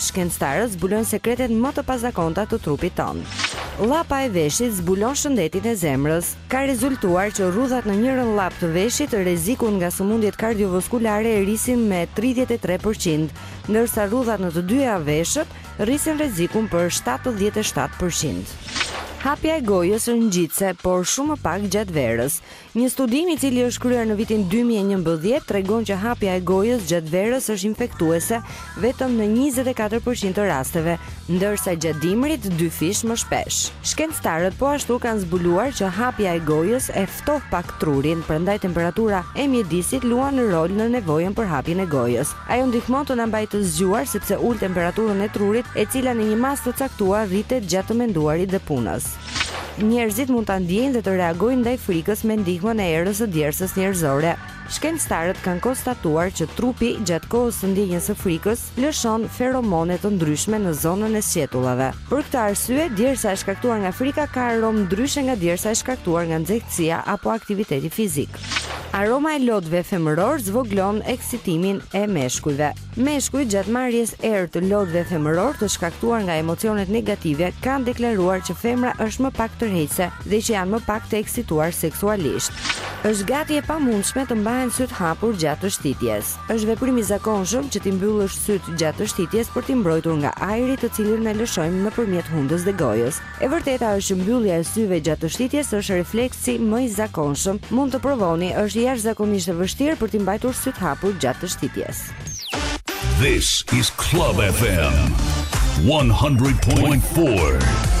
Shkencëtarët zbulojnë sekretet më të pazakonta të trupit tonë. Llapa e veshit zbulon shëndetin e zemrës. Ka rezultuar që rrudhat në njërën llapë të veshit rrezikun nga sëmundjet kardiovaskulare e rrisin me tridhjetë e tre për qind, ndërsa rrudhat në të dyja veshët rrisin rrezikun për shtatëdhjetë e shtatë për qind. Hapja e gojës është ngjitëse, por shumë më pak gjatë verës. Një studim i cili është kryer në vitin dy mijë e njëmbëdhjetë tregon që hapja e gojës gjatë verës është infektuese vetëm në njëzet e katër për qind të rasteve, ndërsa gjatë dimrit dyfish më shpesh. Shkencëtarët po ashtu kanë zbuluar që hapja e gojës e ftoh pak trurin, prandaj temperatura e mjedisit luan rol në nevojën për hapjen e gojës. Ajo ndihmon të na mbajë të zgjuar sepse ul temperaturën e trurit, e cila në një masë të caktuar rritet gjatë të menduarit dhe punës. Njerëzit mund ta ndiejnë dhe të reagojnë ndaj frikës me ndihmën e erës së djersës njerëzore. Shkencëtarët kanë konstatuar që trupi gjatë kohës së ndjenjës së frikës lëshon feromone të ndryshme në zonën e sqetullave. Për këtë arsye, djersa e shkaktuar nga frika ka aromë ndryshe nga djersa e shkaktuar nga nxehtësia apo aktiviteti fizik. Aroma e lotëve femërorë zvogëlon eksitimin e meshkujve. Meshkujt gjatë marrjes erë të lotëve femërorë të shkaktuar nga emocionet negative kanë deklaruar që femra është më pak tërheqëse dhe që janë më pak të eksituar seksualisht. Është gati e pamundshme të mbahen sytë hapur gjatë teshtitjes. Është veprim i zakonshëm që t'i mbyllësh sytë gjatë teshtitjes për t'i mbrojtur nga ajri të cilin ne lëshojmë nëpërmjet hundës dhe gojës. E vërteta është që mbyllja e syve gjatë teshtitjes është refleksi më i zakonshëm. Mund të provoni, është jashtëzakonisht e vështirë për t'i mbajtur sytë hapur gjatë teshtitjes. This is Club FM 100.4.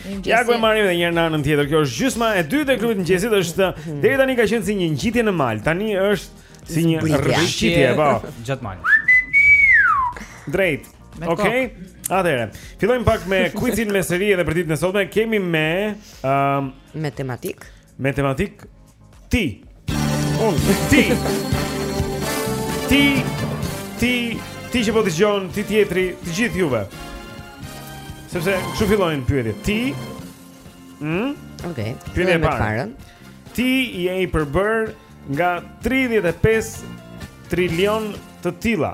Ja ku e marrim edhe një herë në anën tjetër. Kjo është gjysma e dytë e klubit të mëngjesit, është mhm. deri tani ka qenë si një ngjitje në mal. Tani është si një rrëshqitje, po, gjatë malit. Drejt. Okej. Atëherë, fillojmë pak me quizin me seri edhe për ditën e sotme. Kemi me ëm um, me tematikë. Me tematikë ti. Un ti. Ti ti ti që po dëgjon ti tjetri, të gjithë juve. Sepse kështu fillojnë pyetjet. Ti Mm? Okej. Okay. Pyetja e parë. Ti je i përbërë nga 35 trilion të tilla.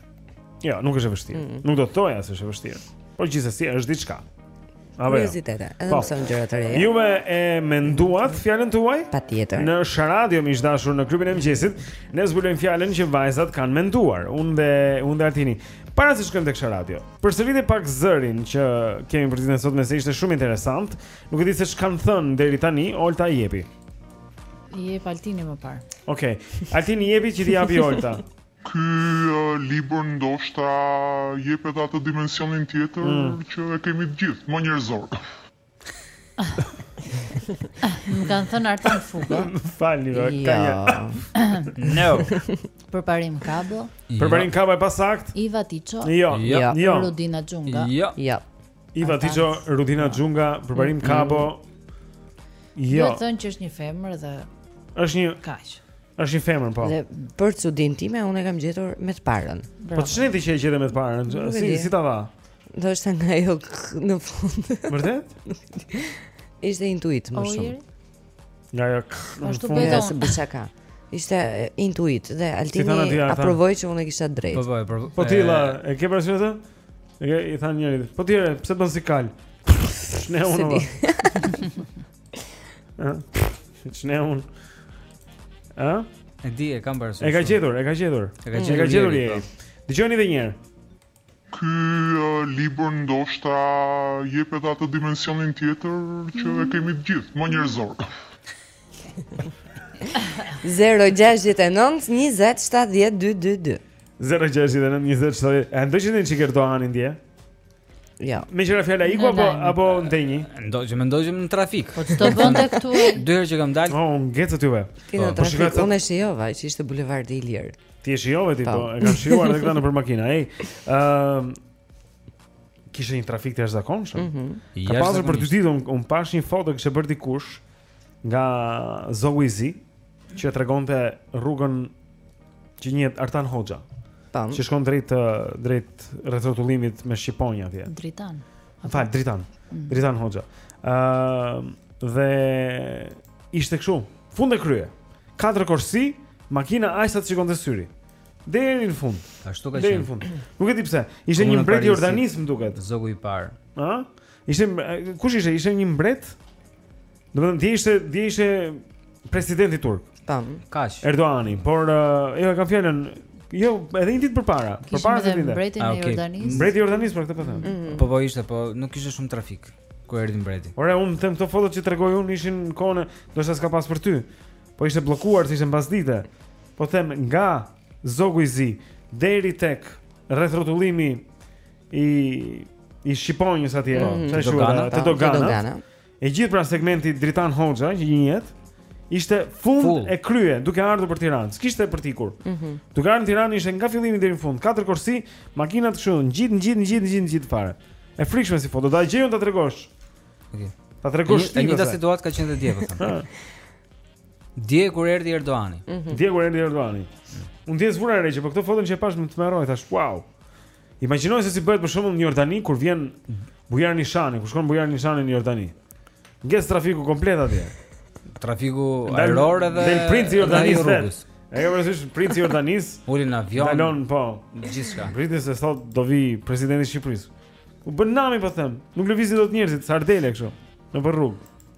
Jo, nuk është e vështirë. Mm -hmm. Nuk do të thoja se është e vështirë. Por gjithsesi është diçka. A vjen? Kuriozitete, edhe po. mëson gjëra të reja. Ju e menduat fjalën tuaj? Patjetër. Në Sharadio miq dashur në klubin e mëngjesit, ne zbulojmë fjalën që vajzat kanë menduar. Unë dhe unë dhe Altini. Para se të shkojmë tek Sharadio. Përsërite pak zërin që kemi për ditën e sotme se ishte shumë interesant. Nuk e di se ç'kanë thënë deri tani, Olta jepi. I jep Altini më parë. Okej. Okay. Altin jepi që t'i japë Olta. Ky libër ndoshta jep edhe atë dimensionin tjetër që e kemi të gjithë, më njerëzor. Më kanë thënë Artan Fuga. Më falni, ka një. No. Përparim Kabo. Përparim Kabo e pasaktë. Iva Tiço. Jo, jo, jo. Rudina Xhunga. Jo. Jo. Iva Tiço, Rudina po. Xhunga, Përparim mm. Kabo. Jo. Domethënë që është një femër dhe është një kaq. Është një femër po. Dhe për çudin time unë e kam gjetur me të parën. Po ç'ne ti që e gjete me të parën? Si si ta dha? Domethënë ajo në fund. Vërtet? Ishte intuitë më shumë. Nga ajo. Ashtu bëhet. Ja, se bëj ka. Ishte intuitë dhe Altini aprovoi që unë kisha të drejtë. Po po, po, po ti la, e ke parasysh atë? E ke, i tha njëri, po ti ore, pse bën si kal? Shne unë, ba. Shne unë. A? E di, e kam parasysh. E ka gjetur, e ka gjetur. E ka gjetur, e ka gjetur jeri. Po. Dëgjoni edhe një herë. Ky uh, libër ndoshta jep edhe atë dimensionin tjetër që e kemi të gjithë, më njerëzor. 0-6-9-20-70-2-2-2 0-6-9-20-70-2-2-2 E ndoqët Giro d'Italian dje? Jo. Meqë ra fjala iku apo, apo ndenji? E ndoqëm e ndoqëm në trafik. Po ç'do bënte këtu? Dy herë që kam dalë. O, oh, ngecët juve. Ti në po, po trafik, po, unë e shijova, që ishte bulevardi i lirë. Ti e shijove ti, po, po e kanë shijuar dhe këta nëpër makina. Ej, uh, kishte një trafik të jashtëzakonshëm. Mm -hmm. Ka pasur për dy ditë, unë unë pashë një foto kishte bërë dikush, nga Zogu i Zi që tregonte rrugën që njihet Artan Hoxha. Tan. Që shkon drejt drejt rrethrrotullimit me shqiponja atje. Dritan. Më fal, Dritan. Mm. Dritan Hoxha. Ëm uh, dhe ishte kështu, fund e krye. Katër korsi, makina aq sa të shikonte syri. Deri në fund. Ashtu ka qenë. Deri në fund. Nuk e di pse. Ishte një mbret i Jordanisë, më duket. Zogu i parë. Ëh? Ishte kush ishte? Ishte një mbret Domethënë ishte dhe ishte presidenti turk. Tam. Kaç? Erdoani, por uh, jo e kam fjalën Jo, edhe një ditë përpara, përpara se vinte. Mbreti i ah, Jordanisë. Mbreti i Jordanisë për këtë po them. Mhm. Po po ishte, po nuk kishte shumë trafik kur erdhi mbreti. Ore unë them këto foto që tregoj unë ishin në kone, do të s'ka pas për ty. Po ishte bllokuar, ishte mbasdite. Po them nga Zogu i Zi deri tek rrethrrotullimi i i shqiponjës atje, po, çfarë është dogana, të dogana. E gjithë pra segmenti Dritan Hoxha që njihet ishte fund Full. e krye duke ardhur për Tiranë. S'kishte për tikur. Mm -hmm. Duke ardhur në Tiranë ishte nga fillimi deri në fund, katër korsi, makinat kështu, ngjit, ngjit, ngjit, ngjit, ngjit fare. E frikshme si foto, ta gjej unë ta tregosh. Okej. Okay. Ta tregosh ti. Një situatë ka qenë te dje po thonë. Dje kur erdhi Erdogani. Mm -hmm. Dje kur erdhi Erdogani. Mm -hmm. Unë dje s'vura re që po këtë foton që e pashë më tmerroi thashë. Wow. Imagjinoj se si bëhet për shembull në Jordani kur vjen Bujar Nishani, kur shkon Bujar Nishani në Jordani. Ngec trafiku komplet atje. Trafiku ajror edhe del princi i Jordanisë vetë. E ke parasysh princi i Jordanisë? Ulin një avion. Ndalon po gjithçka. Briti se thotë do vijë presidenti i Shqipërisë. U bë nami po them. Nuk lëvizin dot njerëzit, sardele kështu. Nëpër rrugë.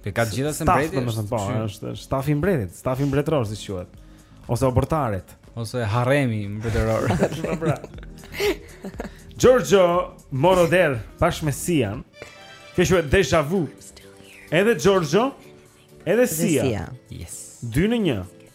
Te ka gjithë asë mbreti. Staf, domethënë po, është stafi i mbretit, stafi mbretëror siç quhet. Ose oborrtarët, ose haremi mbretëror. Po pra. Giorgio Moroder bashkë me Sian. Kjo quhet Deja Vu. Edhe Giorgio, edhe Sia. Yes. 2 në 1.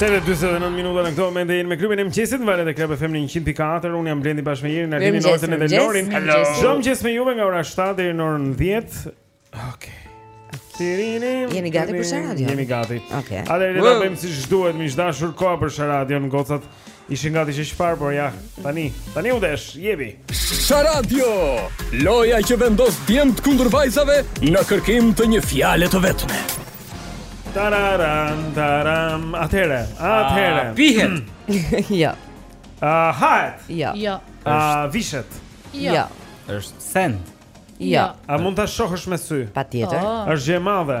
7 e 49 minuta në këto momente jeni me klubin e mëngjesit, valët e Club FM në 104. Unë jam Blendi bashkë me Jerin, Ardimin, Oltën dhe Lorin. Çdo mëngjes me juve nga ora 7 deri në orën 10. Okej. Tirinim. Jemi gati për Sharadion. Jemi gati. Okej. Okay. Atëherë do të bëjmë siç duhet, miq të dashur, koha për Sharadion, gocat. Ishin gati që çfarë, por ja, tani, tani u desh, jepi. Sharadio, loja që vendos djemt kundër vajzave në kërkim të një fjale të vetme. Tararam, taram, atëherë, atëherë. A pihet. Mm. jo. A hahet. Jo. Jo. A vishet. Jo. jo. është send. Jo. A mund ta shohësh me sy? Patjetër. Oh. është gjë e madhe.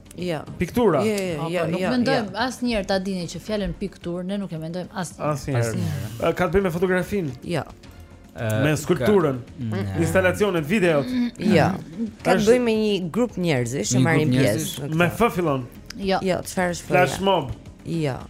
Jo. Piktura. Jo, jo, jo. Nuk mendojmë asnjëherë ta dini që fjalën pikturë ne nuk e mendojmë asnjëherë. Asnjëherë. Ka të bëjë me fotografinë? Jo. Me skulpturën, instalacionet, videot. Jo. Ka të bëjë me një grup njerëzish që marrin pjesë. Me F fillon? Jo. Jo, çfarë është fjalë? Flash mob. Jo.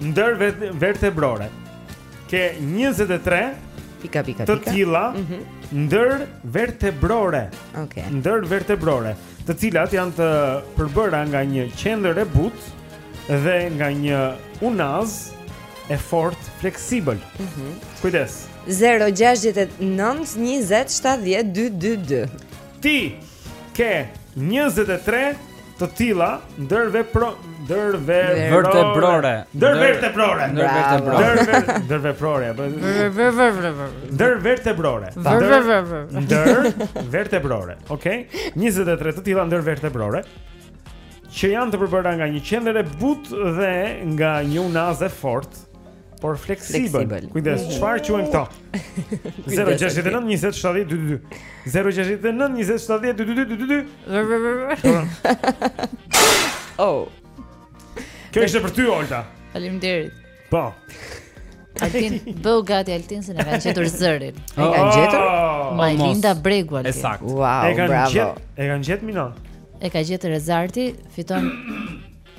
ndërvertebrore. Ke 23 pika pika pika të tilla mm -hmm. ndërvertebrore. Okej. Okay. Ndërvertebrore, të cilat janë të përbëra nga një qendër e butë dhe nga një unazë e fortë fleksibël. Mhm. Mm Kujdes. 069 20 70 222. Ti ke 23 të tilla ndërvepro ndërvertebrore ndërvertebrore ndërvertebrore ndërveprore apo ndërvertebrore ndërvertebrore okay 23 të tilla ndërvertebrore që janë të përbëra nga një qendër e butë dhe nga një unazë e fortë Por fleksibël. Kujdes, çfarë quhen këto? 069 20 70 222. 069 20 70 222. Oh. Kjo është për ty Olta. Faleminderit. Po. Altin, bëhu gati Altin se na kanë gjetur zërin. E kanë oh, gjetur? Majlinda Bregu Altin. Ekzakt. Wow, bravo. E kanë gjet, e kanë gjetur Minon. E ka gjetur Rezarti, fiton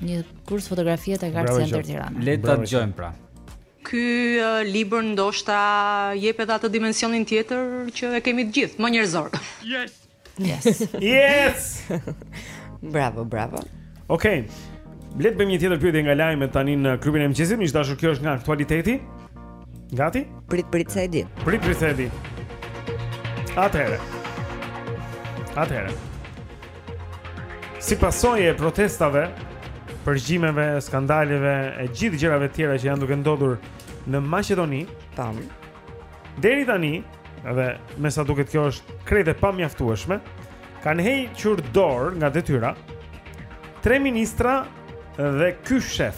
Një kurs fotografie te Art Center Tirana. Le ta dëgjojmë pra. Ky uh, libër ndoshta jep edhe atë dimensionin tjetër që e kemi të gjithë, më njerëzor. Yes. Yes. yes. bravo, bravo. Okej. Le të bëjmë një tjetër pyetje nga lajmet tani në klubin e mëngjesit, miq të dashur, kjo është nga aktualiteti. Gati? Prit prit se e di. Prit prit se e di. Atëherë. Atëherë. Si pasojë e protestave, përgjimeve, skandaleve e gjithë gjërave të tjera që janë duke ndodhur në Maqedoni, deri tani, edhe me sa duket kjo është krejt e pamjaftueshme, kanë hequr dorë nga detyra tre ministra dhe ky shef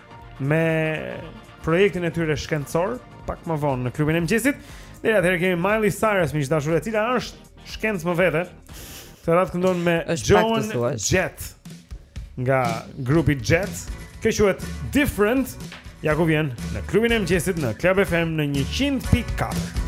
me projektin e tyre shkencor pak më vonë në klubin e mëngjesit. Deri atëherë kemi Miley Cyrus, miq të dashur, e cila është shkencë më vete. Këtë radhë këndon me Joan Jett nga grupi Jett. Kjo quhet Different. Ja ku vjen në klubin e mëngjesit në Club FM në 100.4.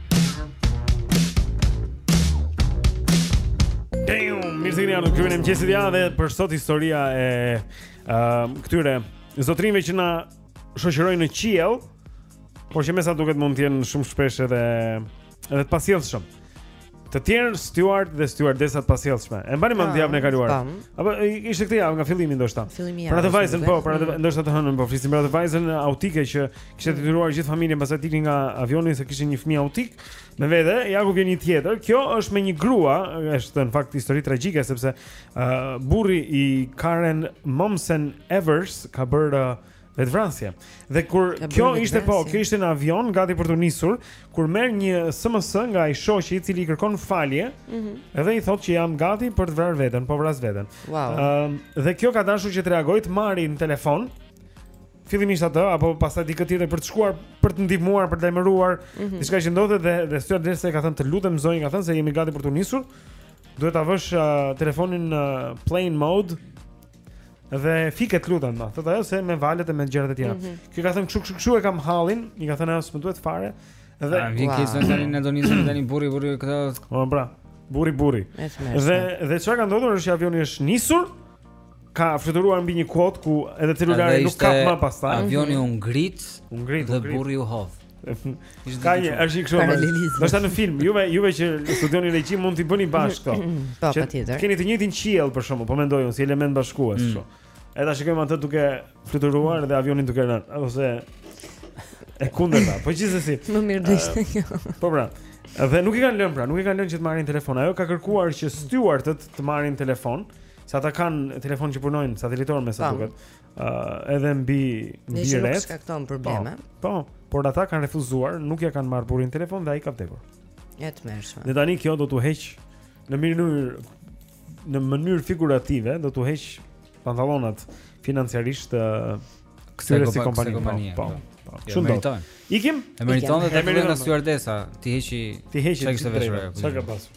Mirë se keni ardhur klubin e mëngjesit ja dhe për sot historia e ë uh, këtyre zotërinjve që na shoqërojnë në qiell, por që mesa duket mund të jenë shumë shpesh edhe edhe të pasjellshëm. Të tjerë steward dhe stewardesa të pasjellshme. E mbani mend javën e kaluar. Apo ishte këtë javë nga fillimi ndoshta. Për atë vajzën po, për atë ndoshta të hënën po flisnim për atë vajzën autike që Kishte detyruar gjithë familjen pastaj të dilnin nga avioni se kishin një fëmijë autik me vete. Ja ku vjen një tjetër. Kjo është me një grua, është në fakt histori tragjike sepse uh, burri i Karen Momsen Evers ka bërë uh, vetëvrasje. Dhe kur kjo ishte po, kjo ishte në avion gati për t'u nisur, kur merr një SMS nga i shoqi i cili i kërkon falje, mm -hmm. edhe i thotë që jam gati për të vrarë veten, po vras veten. Ëm wow. uh, dhe kjo ka dashur që të reagojë ta marrë në telefon fillimisht atë apo pastaj dikë tjetër për të shkuar për të ndihmuar për të lajmëruar mm -hmm. diçka që ndodhte dhe dhe stewardesa e ka thënë të lutem zonjë ka thënë se jemi gati për të nisur duhet ta vësh uh, telefonin në uh, plane mode dhe fike të lutem ma thotë ajo se me valët e me gjërat e tjera mm -hmm. kjo ka thënë kështu kështu e kam hallin i ka thënë as më duhet fare dhe a vjen kësaj zonjës tani zonjës tani burri burri këto po pra burri burri dhe dhe çka ka ndodhur është avioni është nisur ka fluturuar mbi një kuotë ku edhe celulari nuk ka më pastaj. Avioni u ngrit, u ngrit dhe burri u hodh. Ka një, është një kështu. Domethënë film, juve juve që studioni regji mund t'i bëni bashkë këto. Mm, mm, po, patjetër. Keni të njëjtin qiell për shkakun, po mendoj unë si element bashkues mm. kështu. Edhe ta shikojmë atë duke fluturuar dhe avionin duke rënë ose e kundërta. Po gjithsesi. Më mirë do ishte kjo. Po pra. Dhe nuk i kanë lënë pra, nuk i kanë lënë që të marri në telefon. Ajo ka kërkuar që stewardët të marrin në telefon. Se ata kanë telefon që punojnë satelitor me sa duket. Ëh, uh, edhe mbi mbi retë. Ne nuk shkakton probleme. Po, po, por ata kanë refuzuar, nuk ja kanë marrë burrin në telefon dhe ai ka vdekur. E tmerrshme. Dhe tani kjo do t'u heq në mënyrë në mënyrë figurative, do t'u heq pantallonat financiarisht të këtyre si kompani. Po, po, po. po. Shumë do. Ikim? E meriton dhe të fillojë nga stewardesa, ti heqi. Ti heqi çka kishte veshur. Sa ka pasur?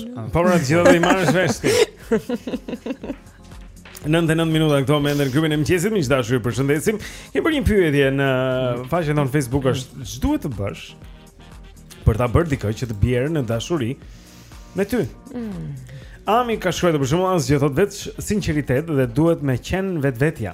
Po pra, gjithë dhe i marrë shveshti. 9 e 9 minuta në këto momente në klubin e mëngjesit, miq të dashur, ju përshëndesim. Kemi bërë një pyetje në faqen tonë në Facebook është ç'duhet të bësh për ta bërë dikë që të bjerë në dashuri me ty. Mm. Ami ka shkruar për shembull asgjë thot veç sinqeritet dhe duhet me qen vetvetja.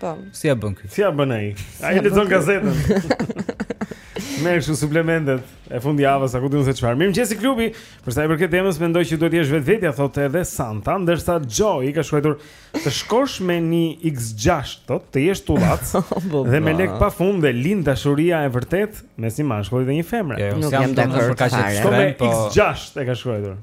Po. Si ja bën ky? Si ja bën ai? Ai lexon gazetën. Merr shumë suplementet e fundjavës, a ku di unë se çfarë. Mirëmëngjesi klubi. Për sa i përket temës, mendoj që duhet të jesh vetvetja, thotë edhe Santa, ndërsa Xhoi ka shkruajtur të shkosh me një X6, thotë, të jesh tullac oh, dhe me lek pafund dhe lind dashuria e vërtet mes një mashkulli dhe një femre. Jo, jo, nuk jam dakord për ata që shkojnë me po X6 e ka shkruajtur.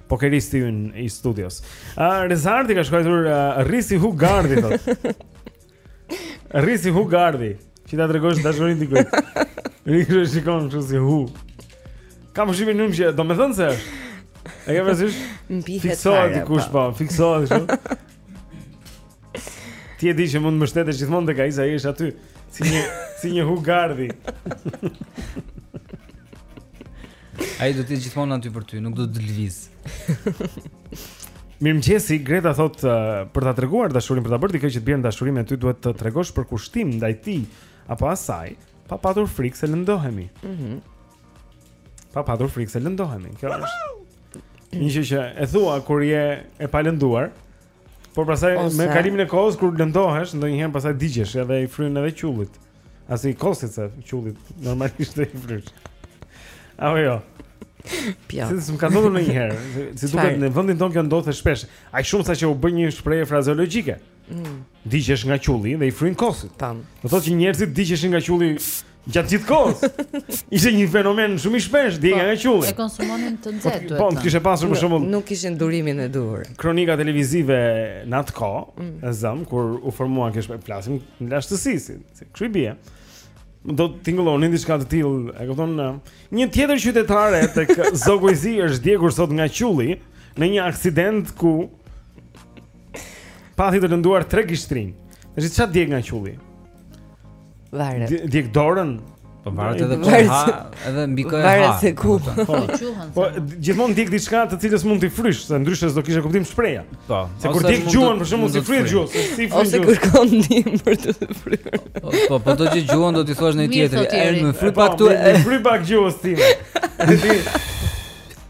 pokeristi ynë i studios. Ë uh, Rezarti ka shkruajtur uh, rri si hu gardhi thotë. Rri si hu gardhi, që ta tregosh dashurinë dikujt. Ai kur e shikon kështu si hu. Kam shihur nëmë që domethënë se është. E ke vëzhgë? Mbihet. Fiksohet dikush po, fiksohet kështu. Ti e di që mund të mbështetesh gjithmonë tek ai se ai është aty, si një si një hu gardhi. Ai do të jetë gjithmonë aty për ty, nuk do të lëviz. Mirëmëngjesi, Greta thot uh, për ta treguar dashurinë për ta bërë dikë që të bjerë në dashuri me ty duhet të tregosh përkushtim ndaj tij apo asaj, pa patur frikë se lëndohemi. Mhm. Mm Pa patur frikë se lëndohemi. Kjo është një gjë që e thua kur je e palënduar. Por pastaj Ose... me kalimin e kohës kur lëndohesh, ndonjëherë pastaj digjesh edhe i fryn edhe qullit. Ah, kosit se qullit normalisht i frysh. Apo jo. Po ja. Si s'm ka ndodhur ndonjëherë, si duket në vendin tonë kjo ndodhte shpesh. Aq shumë sa që u bë një shprehje frazeologjike. Mm. Digjesh nga qulli dhe i fryn kosit. Tani. Do thotë që njerëzit digjeshin nga qulli Gjatë gjithë kohës. Ishte një fenomen shumë i shpeshtë djegia po, nga qulli. E konsumonin të nxehtë, duket. Po të kishte pasur për shembull. Nuk kishin durimin e duhur. Kronika televizive në atë kohë, mm. e zëmë kur u formua kjo shprehja në lashtësi, si kështu i bie. Do të tingëllonin diçka të tillë, e kupton? Një tjetër qytetare tek Zogu i Zi është djegur sot nga qulli në një aksident ku pati të lënduar tre gishtërinj. Tash çfarë djeg nga qulli? Varet. Djeg dorën. Po varet edhe ku ha, edhe mbi kë ha. Varet se ku. Po, po gjithmonë djeg diçka të cilës mund t'i frysh, se ndryshe s'do kishte kuptim shprehja. Po. Se kur djeg gjuhën, për shembull, s'i fryhet gjuhës, s'i fryhet gjuhës. Ose kërkon ndihmë për të fryrë. Po, po, po dogje gjuhën do t'i thuash një tjetri, e më fry po, pak këtu, e fry pak gjuhës sime.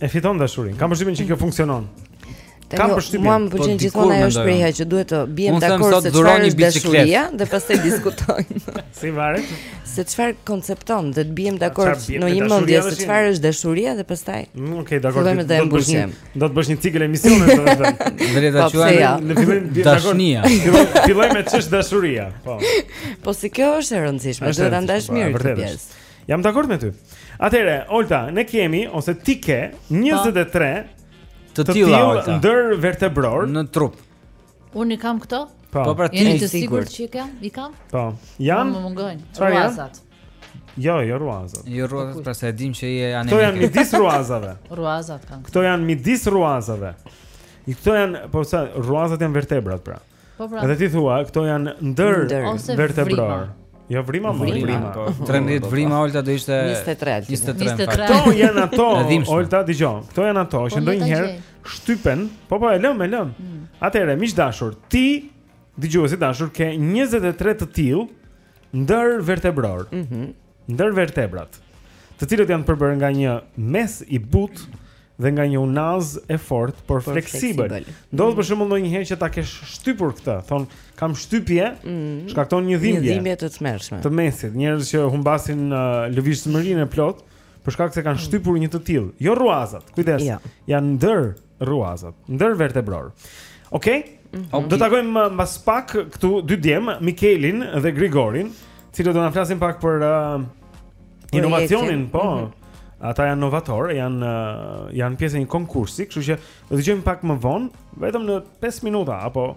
E fiton dashurinë. Kam përshtypjen që kjo funksionon. Kam përshtypjen. Mua po më pëlqen gjithmonë ajo shprehja që duhet të biem dakord se çfarë është dashuria dhe pastaj diskutojmë. Si varet? Se çfarë koncepton dhe të biem dakord në një mendje se çfarë është dashuria dhe pastaj. Mm, okej, dakord. Do të bësh një do të bësh një cikël emisionesh për këtë temë. Do ta quaj në fillim dashuria. Filloj me ç'është dashuria. Po. Po se kjo është e rëndësishme, duhet ta ndash mirë këtë pjesë. Jam dakord me ty. Atëherë, Olta, ne kemi ose ti ke 23 të tilla ndërvertebrorë në trup. Unë i kam këto? Po, po pra ti je i sigurt që i kam? I kam? Po. Jam. Më mungojnë. Çfarë janë? Jo, jo rruazat. Jo rruazat, pra se e dim që je anemike. Këto janë midis rruazave. Rruazat kanë. Këto janë midis rruazave. Këto janë, po se rruazat janë vertebrat pra. Ëh. Po pra. Edhe ti thua, këto janë ndërvertebrorë. Jo vrima, po vrima. 13 vrima Olta do ishte 23. 23. Këto janë ato. Olta dëgjo. Këto janë ato që po, ndonjëherë shtypen. Po po, e lëmë, e lëmë. Mm. Atëherë, miq të dashur, ti dëgjues i dashur ke 23 të tillë ndërvertebrorë. Mhm. ndër vertebrat, të cilët janë përbërë nga një mes i butë dhe nga një unazë e fortë, por fleksibël. Ndodh për mm. shembull ndonjëherë që ta kesh shtypur këtë, thonë, kam shtypje, mm. shkakton një dhimbje. Një dhimbje të tmerrshme. Të mesit, njerëz që humbasin uh, lëvizshmërinë e plotë për shkak se kanë mm. shtypur një të tillë. Jo rruazat, kujdes. Ja. Jo. Janë ndër Rruazat, ndër vertebror. Okej. Okay? Mm -hmm. Do të takojmë uh, mbas pak këtu dy djem, Mikelin dhe Grigorin, të cilët do na flasin pak për uh, inovacionin, po. Mm -hmm. Ata janë novatorë, janë uh, janë pjesë e një konkursi, kështu që do të dëgjojmë pak më vonë, vetëm në 5 minuta apo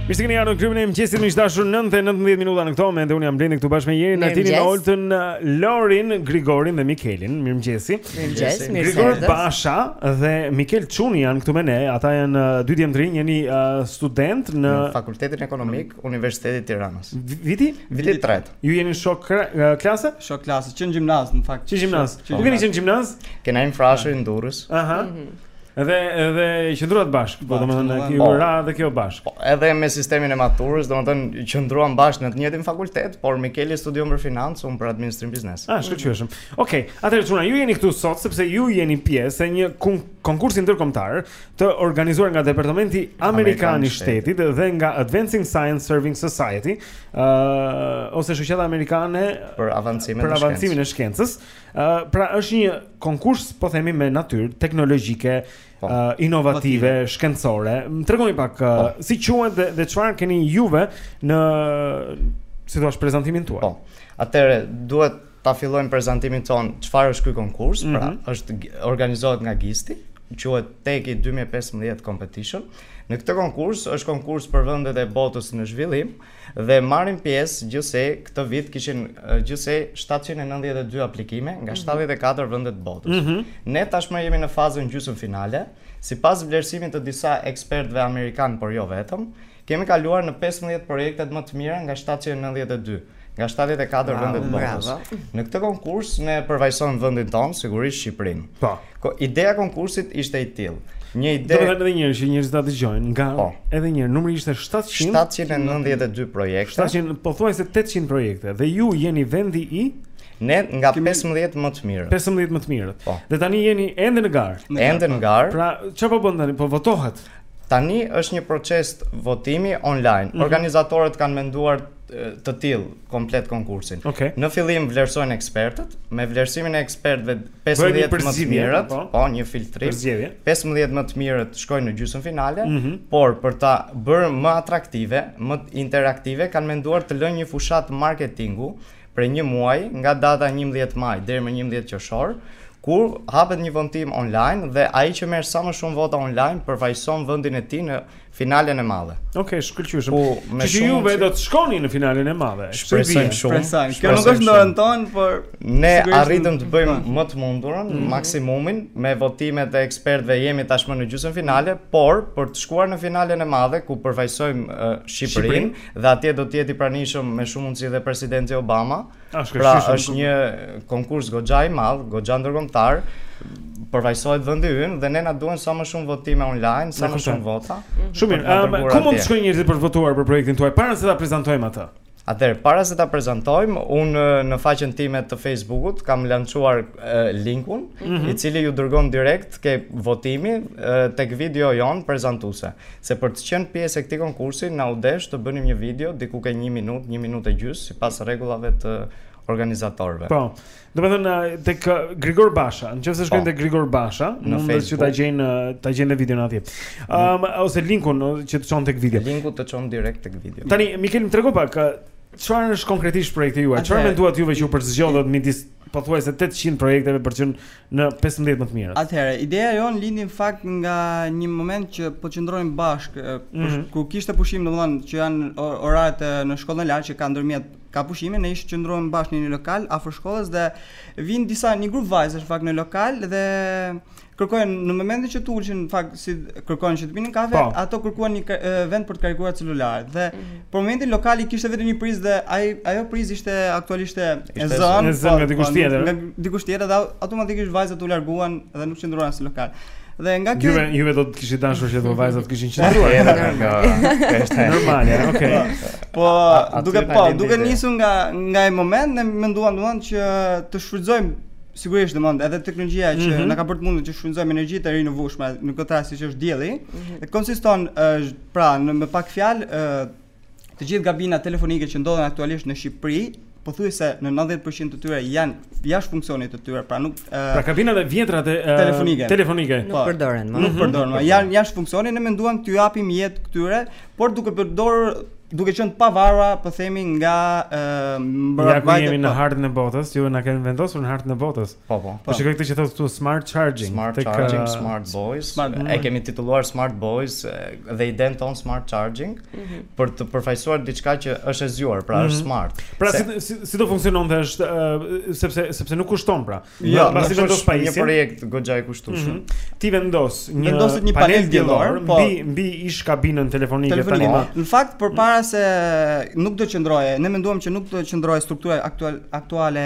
Mirë se keni ardhur në klubin e mëngjesit miq të dashur 9:19 minuta në këto momente unë jam Blendi këtu bashkë me Jerin, Natinin, Oltën, Lorin, Grigorin dhe Mikelin. Mirëmëngjesi. Mirëmëngjes, mirë se Grigor Basha dhe Mikel Çuni janë këtu me ne. Ata janë uh, dy djem të rinj, jeni uh, studentë në... në Fakultetin Ekonomik, Universiteti i Tiranës. Viti? Viti 3. Ju jeni shokë uh, klase? Shokë klase, që në gjimnaz në fakt. Që gjimnaz. Ku keni qenë gjimnaz? Te Naim Frashëri në Durrës. Aha. Mhm. Edhe edhe qëndruat bashkë, po domethënë u ra dhe kjo bashkë. Po, edhe me sistemin e maturës, domethënë qëndruam bashkë në të njëjtin fakultet, por Mikeli studion për financë, unë për administrim biznes. Ah, shkëlqyeshëm. Okej, okay, atëherë çuna, ju jeni këtu sot sepse ju jeni pjesë e një konkursi ndërkombëtar të organizuar nga Departamenti Amerikan i Shtetit dhe nga Advancing Science Serving Society, ëh, uh, ose Shoqata Amerikane për Avancimin e Shkencës. Për Avancimin e Shkencës. Ë, pra është një konkurs, po themi me natyrë teknologjike, Po. ë, inovative, shkencore. Më tregoni pak ë, Po. si quhet dhe dhe çfarë keni juve në si thua prezantimin tuaj. Po. Atëherë duhet ta fillojmë prezantimin tonë çfarë është ky konkurs, mm -hmm. pra mhm. është organizohet nga Gisti, quhet Tech-I 2015 Competition. Në këtë konkurs është konkurs për vendet e botës në zhvillim, Dhe marrin pjesë gjithsej këtë vit kishin gjithsej 792 aplikime nga 74 mhm. vende të botës. Mhm. Ne tashmë jemi në fazën gjysmëfinale. Sipas vlerësimit të disa ekspertëve amerikanë, por jo vetëm, kemi kaluar në 15 projektet më të mira nga 792 nga 74 vende të botës. Në këtë konkurs ne përfaqësojmë vendin tonë, sigurisht Shqipërinë. Po. Ko, ideja e konkursit ishte i tillë. Një ide. Domethënë edhe një herë që njerëzit ta dëgjojnë nga po. edhe një herë numri ishte 700 792 projekte. 700 pothuajse 800 projekte dhe ju jeni vendi i Ne nga Kimi... 15 më të mirët. 15 më të mirët. Po. Dhe tani jeni ende në garë. Ende në garë. Pra, çfarë po bën tani? Po votohet. Tani është një proces votimi online. Mhm. Organizatorët kanë menduar të tillë komplet konkursin. Okay. Në fillim vlerësojnë ekspertët, me vlerësimin e ekspertëve 15 më të mirët, po. po, një filtrim. 15 më të mirët shkojnë në gjysmëfinale, mm -hmm. por për ta bërë më atraktive, më interaktive, kanë menduar të lënë një fushatë marketingu prej një muaji, nga data 11 maj deri më 11 qershor, kur hapet një votim online dhe ai që merr sa më shumë vota online përfaqëson vendin e tij në finalen e madhe. Okej, okay, shkëlqyeshëm. Po, që juve do të shkoni në finalen e madhe. Shpresojmë shumë. Shpresojmë. Kjo nuk është në dorën tonë, por ne arritëm të bëjmë më të mundurën, mm -hmm. maksimumin me votimet e ekspertëve jemi tashmë në gjysmëfinale, por për të shkuar në finalen e madhe ku përfaqësojmë uh, Shqipërinë, Shqipërin. dhe atje do të jetë i pranishëm me shumë mundësi dhe presidenti Obama. Pra është një konkurs goxha i madh, goxha ndërkombëtar, përfaqësohet vendi ynë dhe ne na duhen sa më shumë votime online, sa më shumë vota. Mhm. Shumë mirë. Ku mund të shkojnë njerëzit për të votuar për projektin tuaj para se ta prezantojmë atë? Atëherë, para se ta prezantojmë, unë në faqen time të Facebookut kam lançuar linkun, mm -hmm. i cili ju dërgon direkt ke votimi tek video jonë prezantuese. Se për të qenë pjesë e këtij konkursi, na u desh të bënim një video diku ke një minutë, një minutë e gjysmë, sipas rregullave të organizatorëve. Po. Domethënë tek uh, Grigor Basha, nëse shkojnë po. tek Grigor Basha, në mund të ta gjejnë uh, ta gjejnë videon atje. Ëm um, ose linkun uh, që të çon tek video. Linku të çon direkt tek video. Tani Mikel më trego pak çfarë është konkretisht projekti juaj? Çfarë menduat juve që u përzgjodhët midis pothuajse 800 projekteve për të qenë në pesëmbëdhjetë më të mirët. Atëherë, ideja jonë lindi në fakt nga një moment që po qëndronim bashkë, mm -hmm. kur kishte pushim, domethënë që janë oraret në shkollën e lartë që ka ndërmjet ka pushime, ne ishim qëndronim bashkë në një lokal afër shkollës dhe vijnë disa një grup vajzash në fakt në lokal dhe kërkojnë në momentin që t'u ulshin në fakt s'i kërkojnë që të pinin kafe, po. ato kërkuan një vend për të karikuar celularet. Dhe mm -hmm. për momentin lokali kishte vetëm një prizë dhe ai ajo prizë ishte aktualisht e zënë, e zënë po, nga dikush po, tjetër. Nga dikush tjetër dhe automatikisht vajzat u larguan dhe nuk qëndruan në lokal. Dhe nga kjo Juve juve do të kishit dashur që të vajzat të kishin qëndruar. Është normale, okay. Po, po duke po, duke nisur nga nga ai moment ne menduam domethënë që të shfrytëzojmë Sigurisht domethënë edhe teknologjia që mm -hmm. na ka bërë të mundur që të shfrytëzojmë energjitë e rinovueshme në këtë rast siç është dielli, mm -hmm. konsiston uh, pra në me pak fjalë uh, të gjithë gabinat telefonike që ndodhen aktualisht në Shqipëri pothuajse në 90% të tyre janë jashtë funksionit të tyre, pra nuk e, Pra kabinat e vjetra të telefonike. Telefonike. Nuk po, përdoren më. Nuk mhm. përdoren më. Janë jashtë funksionit, ne menduam t'u japim jetë këtyre, por duke përdorur duke qenë të pavarura, po themi nga ë Jemi në hartën e botës, ju na keni vendosur në hartën e botës. Po po. Po, po. Po shikoj këtë që thotë këtu smart charging, smart tek, charging, uh, smart boys. Smart, e mm. kemi titulluar smart boys dhe idenë tonë smart charging mm -hmm. për të përfaqësuar diçka që është e zgjuar, pra mm -hmm. është mhm. smart. Pra se, si, si, si do funksiononte është uh, sepse sepse nuk kushton pra. Ja, pra ti vendos pajisje. Një projekt goxha i kushtueshëm. Mm -hmm. Ti vendos një vendoset një panel diellor po, mbi mbi ish kabinën telefonike tani. Po. Në fakt përpara se nuk do qëndroje, ne menduam që nuk do qëndroje struktura aktual aktuale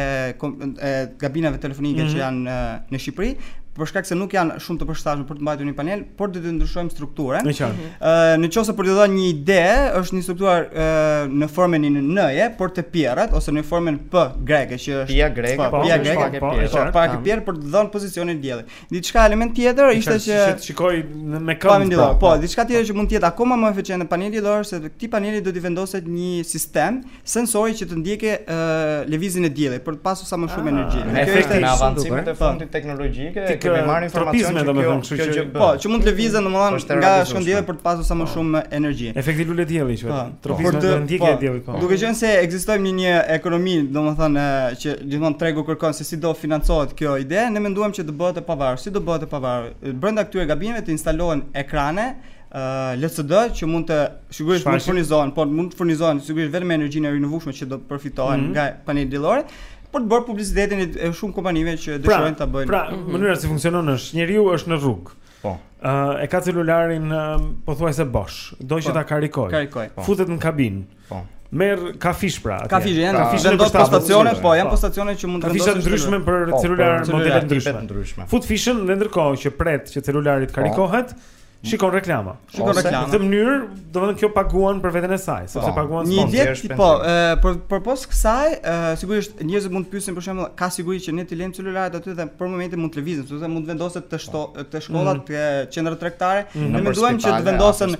e kabinave telefonike mm -hmm. që mhm. janë në Shqipëri, për shkak se nuk janë shumë të përshtatshme për të mbajtur një panel, por do të ndryshojmë strukturën. E qartë. Ë në qoftë se për të dhënë një ide, është një strukturë në formën në n-je, por të pjerrët ose në formën p greke që është pia greke, po, po, pia po, greke, po, po, po, pak e pjerrët për të dhënë pozicionin e diellit. Diçka element tjetër ishte që që shikoj në me kënd. Po, pra. po, diçka tjetër që mund të jetë akoma më eficiente paneli do është se këtij paneli do t'i vendoset një sistem Sensori që të ndjekë lëvizjen e diellit për të pasur sa më shumë ah, energji. Kjo është në avancimet e po. fundit teknologjike, ti ke marrë informacion që kjo kjo që po, që mund të lëvizë domethënë nga shkon dielli për të pasur sa më po. shumë energji. Efekti lule dielli që po. tropizmet e ndjekë diellit po. Duke qenë se ekzistojmë në një ekonomi domethënë që gjithmonë tregu kërkon se si do financohet kjo ide, ne menduam që të bëhet e pavarur. Si do bëhet e pavarur? Brenda këtyre kabinave të instalohen ekrane LCD që mund të sigurisht mund të furnizohen, por mund të furnizohen sigurisht vetëm me energjinë e rinovueshme që do të përfitohen mm -hmm. nga paneli diellor, për të bërë publicitetin e shumë kompanive që pra, dëshirojnë ta bëjnë. Pra, mm -hmm. mënyra si funksionon është njeriu është në rrugë. Po. Ë uh, e ka celularin uh, pothuajse bosh, do që po. ta karikojë. Karikojë. Po. Futet në kabinë. Po. Merr ka fisha pra. Atje. Ka fisha janë, ka fisha janë postacione, po janë postacione që mund të vendosin. Ka fisha të ndryshme për po, celular, modele të ndryshme. ndryshme. Fut fishën dhe ndërkohë që pret që celulari t'i po. karikohet, shikon reklama. Shikon reklama. Në këtë mënyrë, domethënë kjo paguan për veten e saj, sepse po. paguan sponsor. Një ditë, po, për përpos kësaj, sigurisht njerëzit mund të pyesin për shembull, ka siguri që ne të lëmë celularët aty dhe për momentin mund të lëvizim, sepse mund të vendoset te shto, te shkollat, mm. te qendrat tregtare, mm. ne menduam që të vendosen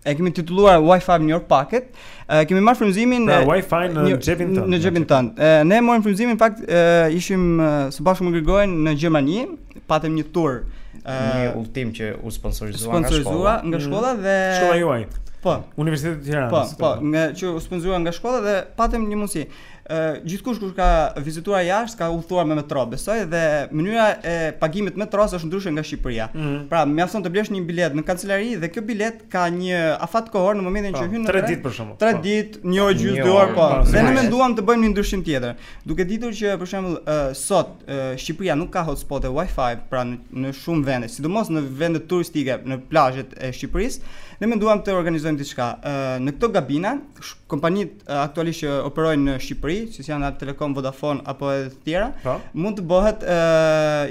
e kemi titulluar Wi-Fi in your pocket. E kemi marrë frymëzimin pra, Wi-Fi në xhepin tënd. Në xhepin tënd. Ne morëm frymëzimin në fakt e, ishim së bashku me Grigorin në Gjermani, patëm një tur një ultim që u sponsorizua, sponsorizua nga shkolla. Mm. dhe shkolla juaj. Po. Universiteti i Tiranës. Po, po, nga që u sponsorizua nga shkolla dhe patëm një mundësi. gjithkush kur ka vizituar jashtë ka udhëtuar me metro, besoj dhe mënyra e pagimit metros është ndryshe nga Shqipëria. Mm -hmm. Pra, mjafton të blesh një biletë në kancelari dhe kjo biletë ka një afat kohor në momentin që po, hyn në 3 ditë për shembull. 3 po. ditë, një orë gjysmë, dy orë, po. Dhe ne menduam të bëjmë një ndryshim tjetër. Duke ditur që për shemb sot Shqipëria nuk ka hotspote Wi-Fi pra në shumë vende, sidomos në vende turistike, në plazhet e Shqipërisë, ne menduam të organizojmë diçka. Në këto kabina, kompanitë aktualisht që operojnë në Shqipëri, që janë Albtelecom, Vodafone apo edhe të tjera, pa? Po. mund të bëhet e,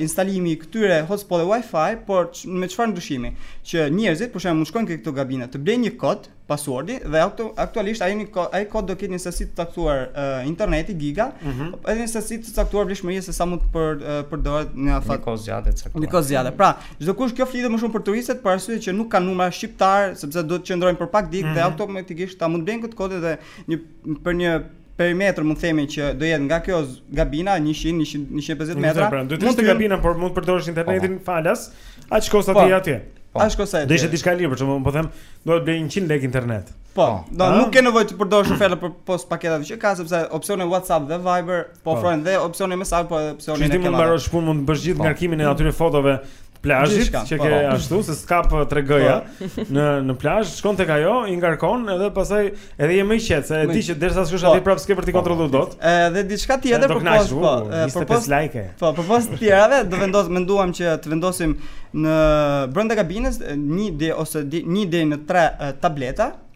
instalimi i këtyre hotspot dhe Wi-Fi, por me çfarë ndryshimi? Që njerëzit, për shembull, mund shkojnë te këto kabina, të blejnë një kod, passwordi dhe aktualisht ai ai kod do ketë një sasi të caktuar uh, interneti giga, mm -hmm. edhe një sasi të caktuar vlefshmëria se sa mund të për, uh, përdoret në afat. Një kohëzgjatje të caktuar. Një kohëzgjatje. Pra, Çdokush kjo flitet më shumë për turistët për arsye që nuk kanë numra shqiptar, sepse do të qëndrojnë për pak ditë mm -hmm. dhe mhm. automatikisht ata mund të blejnë këtë kod dhe një për një perimetër mund të themi që do jetë nga kjo kabina 100 100 150 metra. Pra, do të ishte kabina, por mund të përdorësh internetin po. falas, aq kosto ti po. atje. Po. Aq kosto atje. Do ishte diçka lirë, por çfarë po them, do të blej 100 lekë internet. Po, do nuk ke nevojë të përdorësh oferta për pos paketat që ka sepse opsioni WhatsApp dhe Viber Po ofrojnë dhe opsionin me sallë, po edhe opsionin e kemadhe. Ti mund të mbarosh punë, mund të bësh gjithë po. ngarkimin e atyre fotove të plazhit që po, ke po. ashtu se s'ka po tregoja në në plazh, shkon tek ajo, i ngarkon edhe pastaj edhe je më i qetë, se e di që derisa s'kush aty prapë s'ke për të kontrolluar dot. Edhe diçka tjetër për pas, po, për pas like. Po, për pas të tjerave do vendos menduam që të vendosim në brenda kabinës një deri ose një deri në tre tableta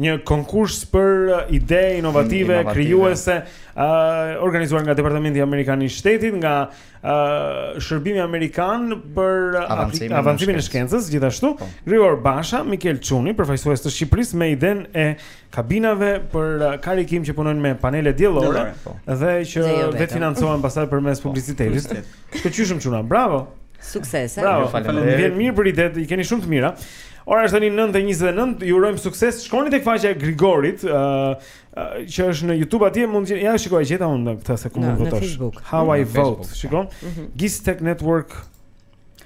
Një konkurs për ide inovative, inovative. krijuese, uh, organizuar nga Departamenti Amerikan i Shtetit, nga uh, Shërbimi Amerikan për avancimin, avancimin e shkencës, gjithashtu, po. Grigor Basha, Mikel Çuni, përfaqësues të Shqipërisë me idenë e kabinave për karikim që punojnë me panele diellore po. dhe që vetëfinancohen pastaj përmes po. publicitetit. Shkëlqyeshëm çuna, bravo. Suksese. Bravo, faleminderit. Vjen mirë për idetë, i keni shumë të mira. Ora është tani 9:29, ju urojmë sukses. Shkoni tek faqja e Grigorit, ë uh, uh, që është në YouTube atje mund të ja shiko e gjeta unë këtë se ku mund të votosh. How I vote, po. shikon? Mm -hmm. GIST Network.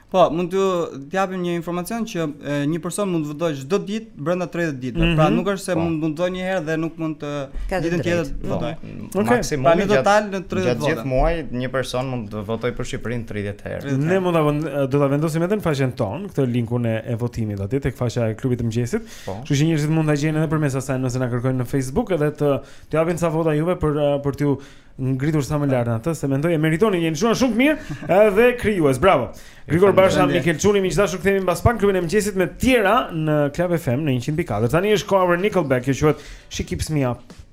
Po, mund të japim një informacion që e, një person mund të votojë çdo ditë brenda 30 ditëve. Mm -hmm. Pra nuk është se po. mund të votojë një herë dhe nuk mund të ditën tjetër të votojë. Po. Okay, maksimumi pra në total në 30 vota. Gjithë muaj një person mund të votojë për Shqipërinë 30 herë. Ne mund ta do ta vendosim edhe në faqen tonë këtë linkun e, e votimit atje tek faqja e klubit të mëngjesit. Po. Kështu që njerëzit mund ta gjejnë edhe përmes asaj nëse na kërkojnë në Facebook edhe të të japin sa vota juve për për t'ju ngritur sa më lart atë, se mendoj e meritoni, jeni shumë shumë të mirë, edhe krijues. Bravo. Grigor Basha, Mikel Çuni, miq të dashur, kthehemi mbas pak klubin e mëngjesit me tjera në Club FM në 104. Tani është koha për Nickelback, që quhet She Keeps Me Up.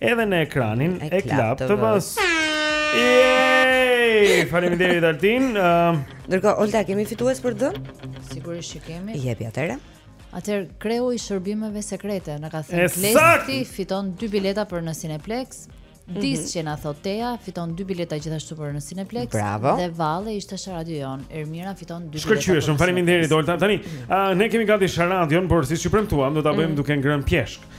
Edhe në ekranin e, e Club TV-së Yay! Faleminderit Altin. Ëm, uh... ndërkohë Olta kemi fitues për të dhënë? Sigurisht që kemi. I jepi atëherë. Atëherë kreu i shërbimeve sekrete na ka thënë Klesti fiton dy bileta për në Cineplex. Mhm. Dis mm -hmm. që na thot Teja fiton dy bileta gjithashtu për në Cineplex Bravo. dhe Valle ishte në radion. Ermira fiton dy bileta. Shkëlqyesh, shumë faleminderit Olta. Tani, mm -hmm. uh, ne kemi gati sharadën, por siç ju premtuam, do ta bëjmë mm -hmm. duke ngrënë pjeshkë.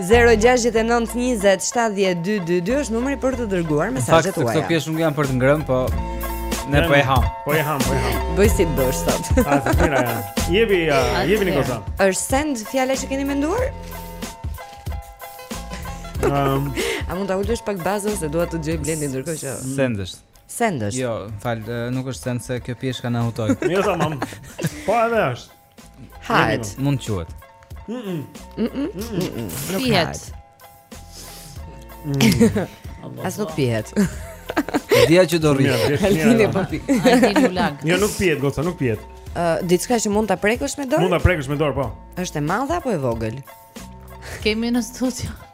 0-6-9-27-12-2 është numri për të dërguar mesazhet tuaja Në fakt, këto pjesë nuk janë për të ngrënë, po Ne po e ham. Po e ham, po e ham. Bëj si bësh sot. A të mira janë. Jepi, jepi një kozë. Është send fjala që keni menduar? Ehm, a mund ta ulësh pak bazën se dua të dëgjoj Blendin ndërkohë që send është. Send është. Jo, fal, nuk është send se kjo pjesa na hutoi. Jo, tamam. Po edhe është. Hajt. Mund të quhet. Mm. Mm. Mm. Pihet. As nuk pihet. Dia që do rri. Altini po pi. Altini u lag. Jo nuk pihet, goca nuk pihet. Është diçka që mund ta prekësh me dorë? Mund ta prekësh me dorë, po. Është e madhe apo e vogël? Kemi në studio.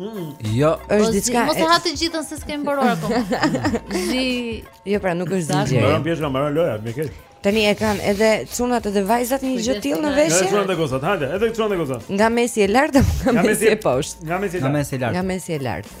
Mm. Jo, është po diçka. Mos e ha të gjithën se s'kem bërë akoma. Zi. Jo, pra nuk është zinxhir. Mbaron pjesë nga mbaron loja, më ke. Tani e kanë edhe çunat edhe vajzat një gjë tillë në veshje. Edhe çunat e gocat, hajde, edhe çunat e gocat. Nga mesi e lartë apo nga mesi e poshtë? Nga mesi e lartë. Nga mesi e lartë.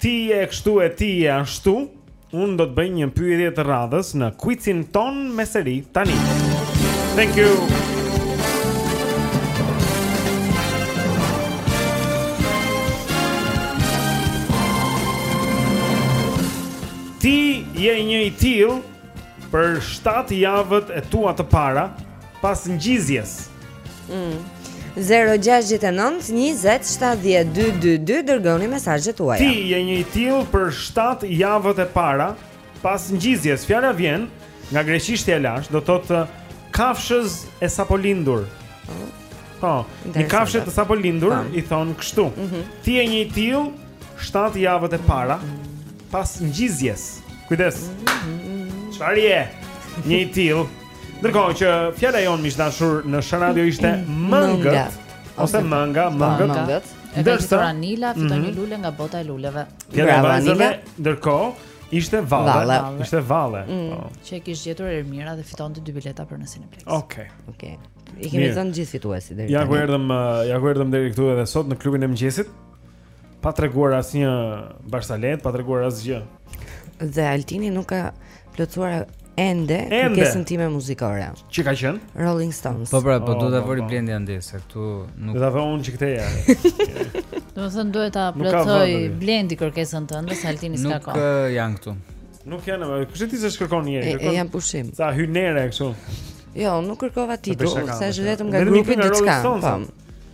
Ti je kështu e ti je ashtu. Unë do të bëj një pyetje të radhës në kuizin tonë me seri tani. Thank you. Ti je një i tillë për 7 javët e tua të para, Pas ngjizjes. Mm. 0-6-9-20-7-12-2 Dërgoni mesazhet tuaja Ti je një i tillë për 7 javët e para Pas ngjizjes Fjala vjen nga greqishtja e lashtë Do të thotë kafshëz e sapo lindur Po, oh, një kafshëz e sapo lindur po. I thonë kështu mm -hmm. Ti je një i tillë 7 javët e para Pas ngjizjes Kujdes mm -hmm. Çfarë je një i tillë Ndërkohë që fjala jonë miq të dashur në Sharadio ishte mangët ose manga, po, mangët. Ndërsa Anila fiton një mhm. lule nga bota e luleve. Fjala e vajzave ndërkohë ishte valle, ishte valle. Mm. Po. Që e kish gjetur Ermira dhe fitonte dy bileta për në Cineplex. Okej. Okej. I kemi thënë gjithë fituesit deri tani. Ja ku erdhëm, ja ku erdhëm deri këtu edhe sot në klubin e mëngjesit. pa treguar asnjë barsaletë, pa treguar asgjë. Dhe Altini nuk ka plotësuar ende kërkesën time muzikore. Çi ka qenë? Rolling Stones. Po pra, po oh, duhet ta vëri Blendi andej se këtu nuk. Do ta vë unë çikte ja. Domethënë duhet ta plotësojë Blendi kërkesën tënde, se Altini s'ka kohë. Nuk eh, janë këtu. Nuk janë, po kush e di se ç'kërkon një herë? E janë pushim. Sa hynere kështu. Jo, nuk kërkova titull, sa është vetëm nga grupi diçka. Po.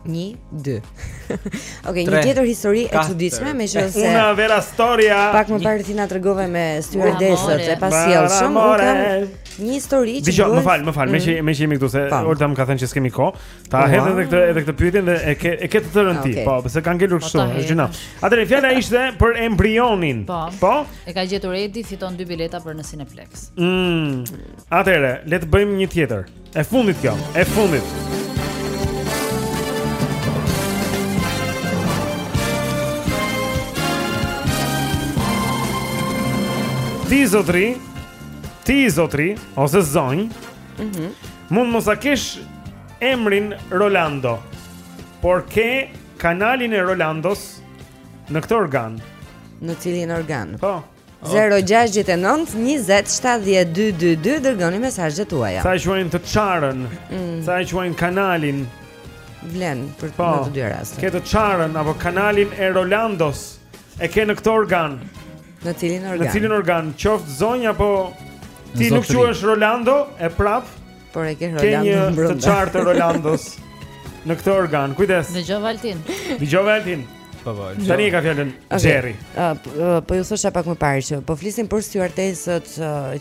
Një, dy. Okej, një tjetër histori e çuditshme, me që se Una vera storia. Pak më parë Tina tregove me stewardesët e pasjellshëm. Unë kam një histori që Dëgjo, më fal, më fal, më që më që jemi këtu se Olta më ka thënë që s'kemi kohë. Ta hedh edhe këtë edhe këtë pyetjen dhe e ke e ke të tërën ti, po, pse ka ngelur po, kështu, është gjëna. Atëherë fjala ishte për embrionin. Po. po. E ka gjetur Edi, fiton dy bileta për në Cineplex. Mm. Atëherë, le të bëjmë një tjetër. E fundit kjo, e fundit. Ti zotëri, ti zotëri ose zonjë, mm -hmm. mund mos a kesh emrin Rolando, por ke kanalin e Rolandos në këtë organ. Në cilin organ? Po. 0-6-9-20-7-22-2 Dërgoni mesazhet tuaja Ca e quajnë të çarën mm. Ca e quajnë kanalin Vlen për po, të dy rastet Ke të çarën apo kanalin e Rolandos E ke në këtë organ Në cilin organ Në cilin organ Qoftë zonjë apo Ti nuk quhesh Rolando E prapë Por e ke Rolandon mbrënda. Ke një të çarë të Rolandos në këtë organ. Kujdes. Dëgjova Altin. Dëgjova Altin. Po po. Tani ka fjalën Jerry. Po ju thosha pak më parë që po flisnim për stewardesët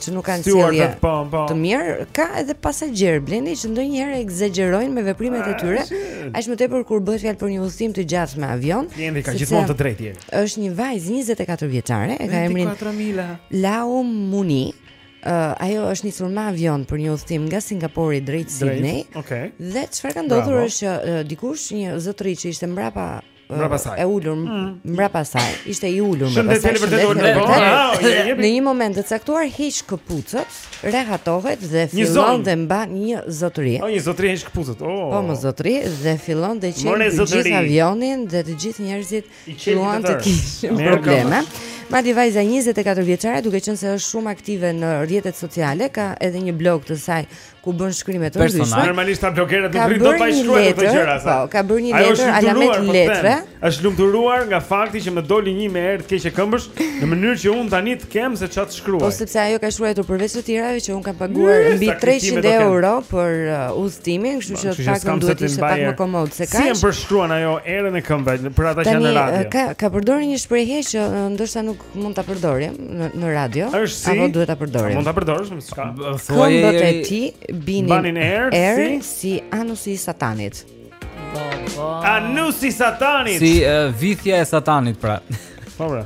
që nuk kanë sjellje. Po, po. Të mirë, ka edhe pasagjerë Blendi që ndonjëherë ekzagjerojnë me veprimet e tyre. Ah, Aq më tepër kur bëhet fjalë për një udhëtim të gjatë me avion. Klienti ka gjithmonë të drejtë. Është një vajzë 24 vjeçare, e ka emrin Laum Muni Uh, ajo është nisur me avion për një udhëtim nga Singapori drejt Sydney. Okay. Dhe çfarë ka ndodhur është që uh, dikush një zotëri që ishte mbrapa uh, mbrapa saj. E ulur mm. mbrapa saj, ishte i ulur mbrapa saj. Shëndet, në një moment të caktuar heq këpucët, rehatohet dhe fillon dhe mban një zotëri. Oh, një zotëri heq këpucët. Oh. Po, mo zotëri dhe fillon të qelbë të gjithë avionin dhe të gjithë njerëzit i qelbi të tërë. Kishin probleme. Madje vajza 24 vjeçare duke qenë se është shumë aktive në rrjetet sociale, ka edhe një blog të saj ku bën shkrime të ndryshme. Personal normalisht këta blogerët do të do të shkruajnë këto gjëra. Po, ka bërë një letër alamet po letre. Është lumturuar nga fakti që më doli një me erë të keqe këmbësh në mënyrë që unë tani të kem se ça t' Po sepse ajo ka shkruajtur përveç të tjerave që unë kam paguar mbi 300 euro për uh, udhëtimin, kështu që pak më duhet të ishte pak më komod se kaq. Si e përshkruan ajo erën e këmbëve uh, për ata që në radio? Tani ka ka përdorur një shprehje që uh, ndoshta nuk mund ta përdorim në, në radio, si, apo duhet ta përdorim. Mund ta përdorësh, mo s'ka. Këmbët e tij binin erë si anusi i satanit. Anusi i satanit. Si uh, vithja e satanit pra. Po pra.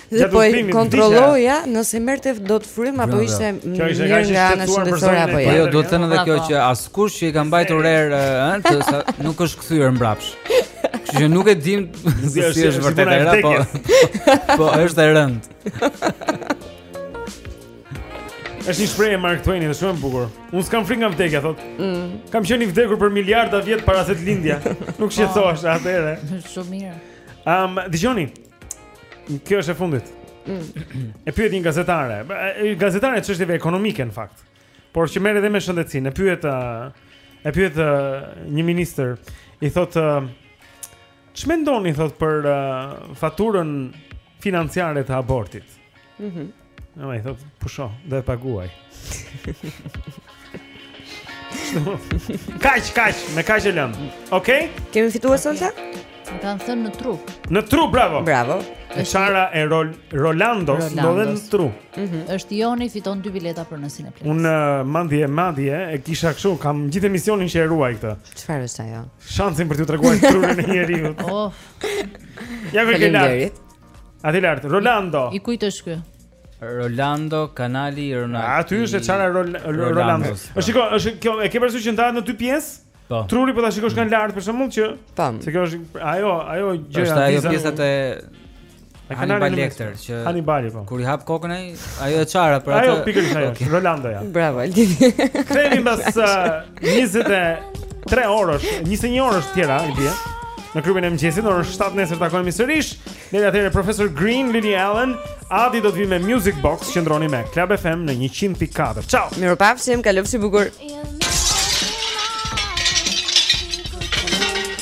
Dhe po kontrolloja nëse merrte dot frym apo ishte mirë nga ana shëndetësore apo jo. Po jo, duhet thënë edhe kjo që askush që i ka mbajtur erë, ëh, të sa nuk është kthyer mbrapsh. Kështu që nuk e dim se si është vërtet era, po. Po është e rëndë. Është një shprehje Mark Twain, është shumë e bukur. Unë s'kam frikë nga vdekja, thotë. Mm. Kam qenë i vdekur për miliarda vjet para se të lindja. Nuk shqetësohesha atëherë. Shumë mirë. Ëm, um, dëgjoni, Kjo është e fundit. Mm. E pyet një gazetare, gazetare e çështjeve ekonomike në fakt. Por që merret edhe me shëndetësinë, e pyet e pyet një ministër, i thotë ç'mendoni thotë për faturën financiare të abortit? Mhm. Mm Ama, i thotë, pusho, do e paguaj. Kaq, kaq, me kaq e lëmë. Okej? Kemi fitues sonte? Më kanë thënë në tru. Në tru, bravo. Bravo. E çara e Rol Rolandos ndodhet në tru. Mm -hmm. Është Joni, fiton dy bileta për në Cineplex. Unë, uh, mandje, mandje, e kisha kështu, kam gjithë emisionin që e ruaj këtë. Çfarë është ajo? Shansin për t'ju treguar një tru njeriu. Oh. Ja këtu lart. Aty lart, Rolando. I kujt është ky? Rolando kanali i Ronaldo. Aty është e çara Rol Rolando. Po. Shiko, është kjo e ke parasysh që ndahet në dy pjesë? Po. Truri po ta shikosh nga lart për shkakun që tha. Se kjo është ajo, ajo gjëja. Është ajo pjesa te Hannibal Lecter që Hannibali po. Kur i hap kokën ai, ajo është e çara për atë. Ajo pikërisht ajo. Rolandoja. Bravo Aldi. Kthehemi mbas 23 orësh, 21 orësh të tjera i bie. Në klubin e mëngjesit orën 7 nesër takohemi sërish. Deri atëherë profesor Green, Lily Allen, Adi do të vijë me Music Box, qëndroni me Club FM në 100.4. Ciao. Mirupafshim, kalofshi bukur.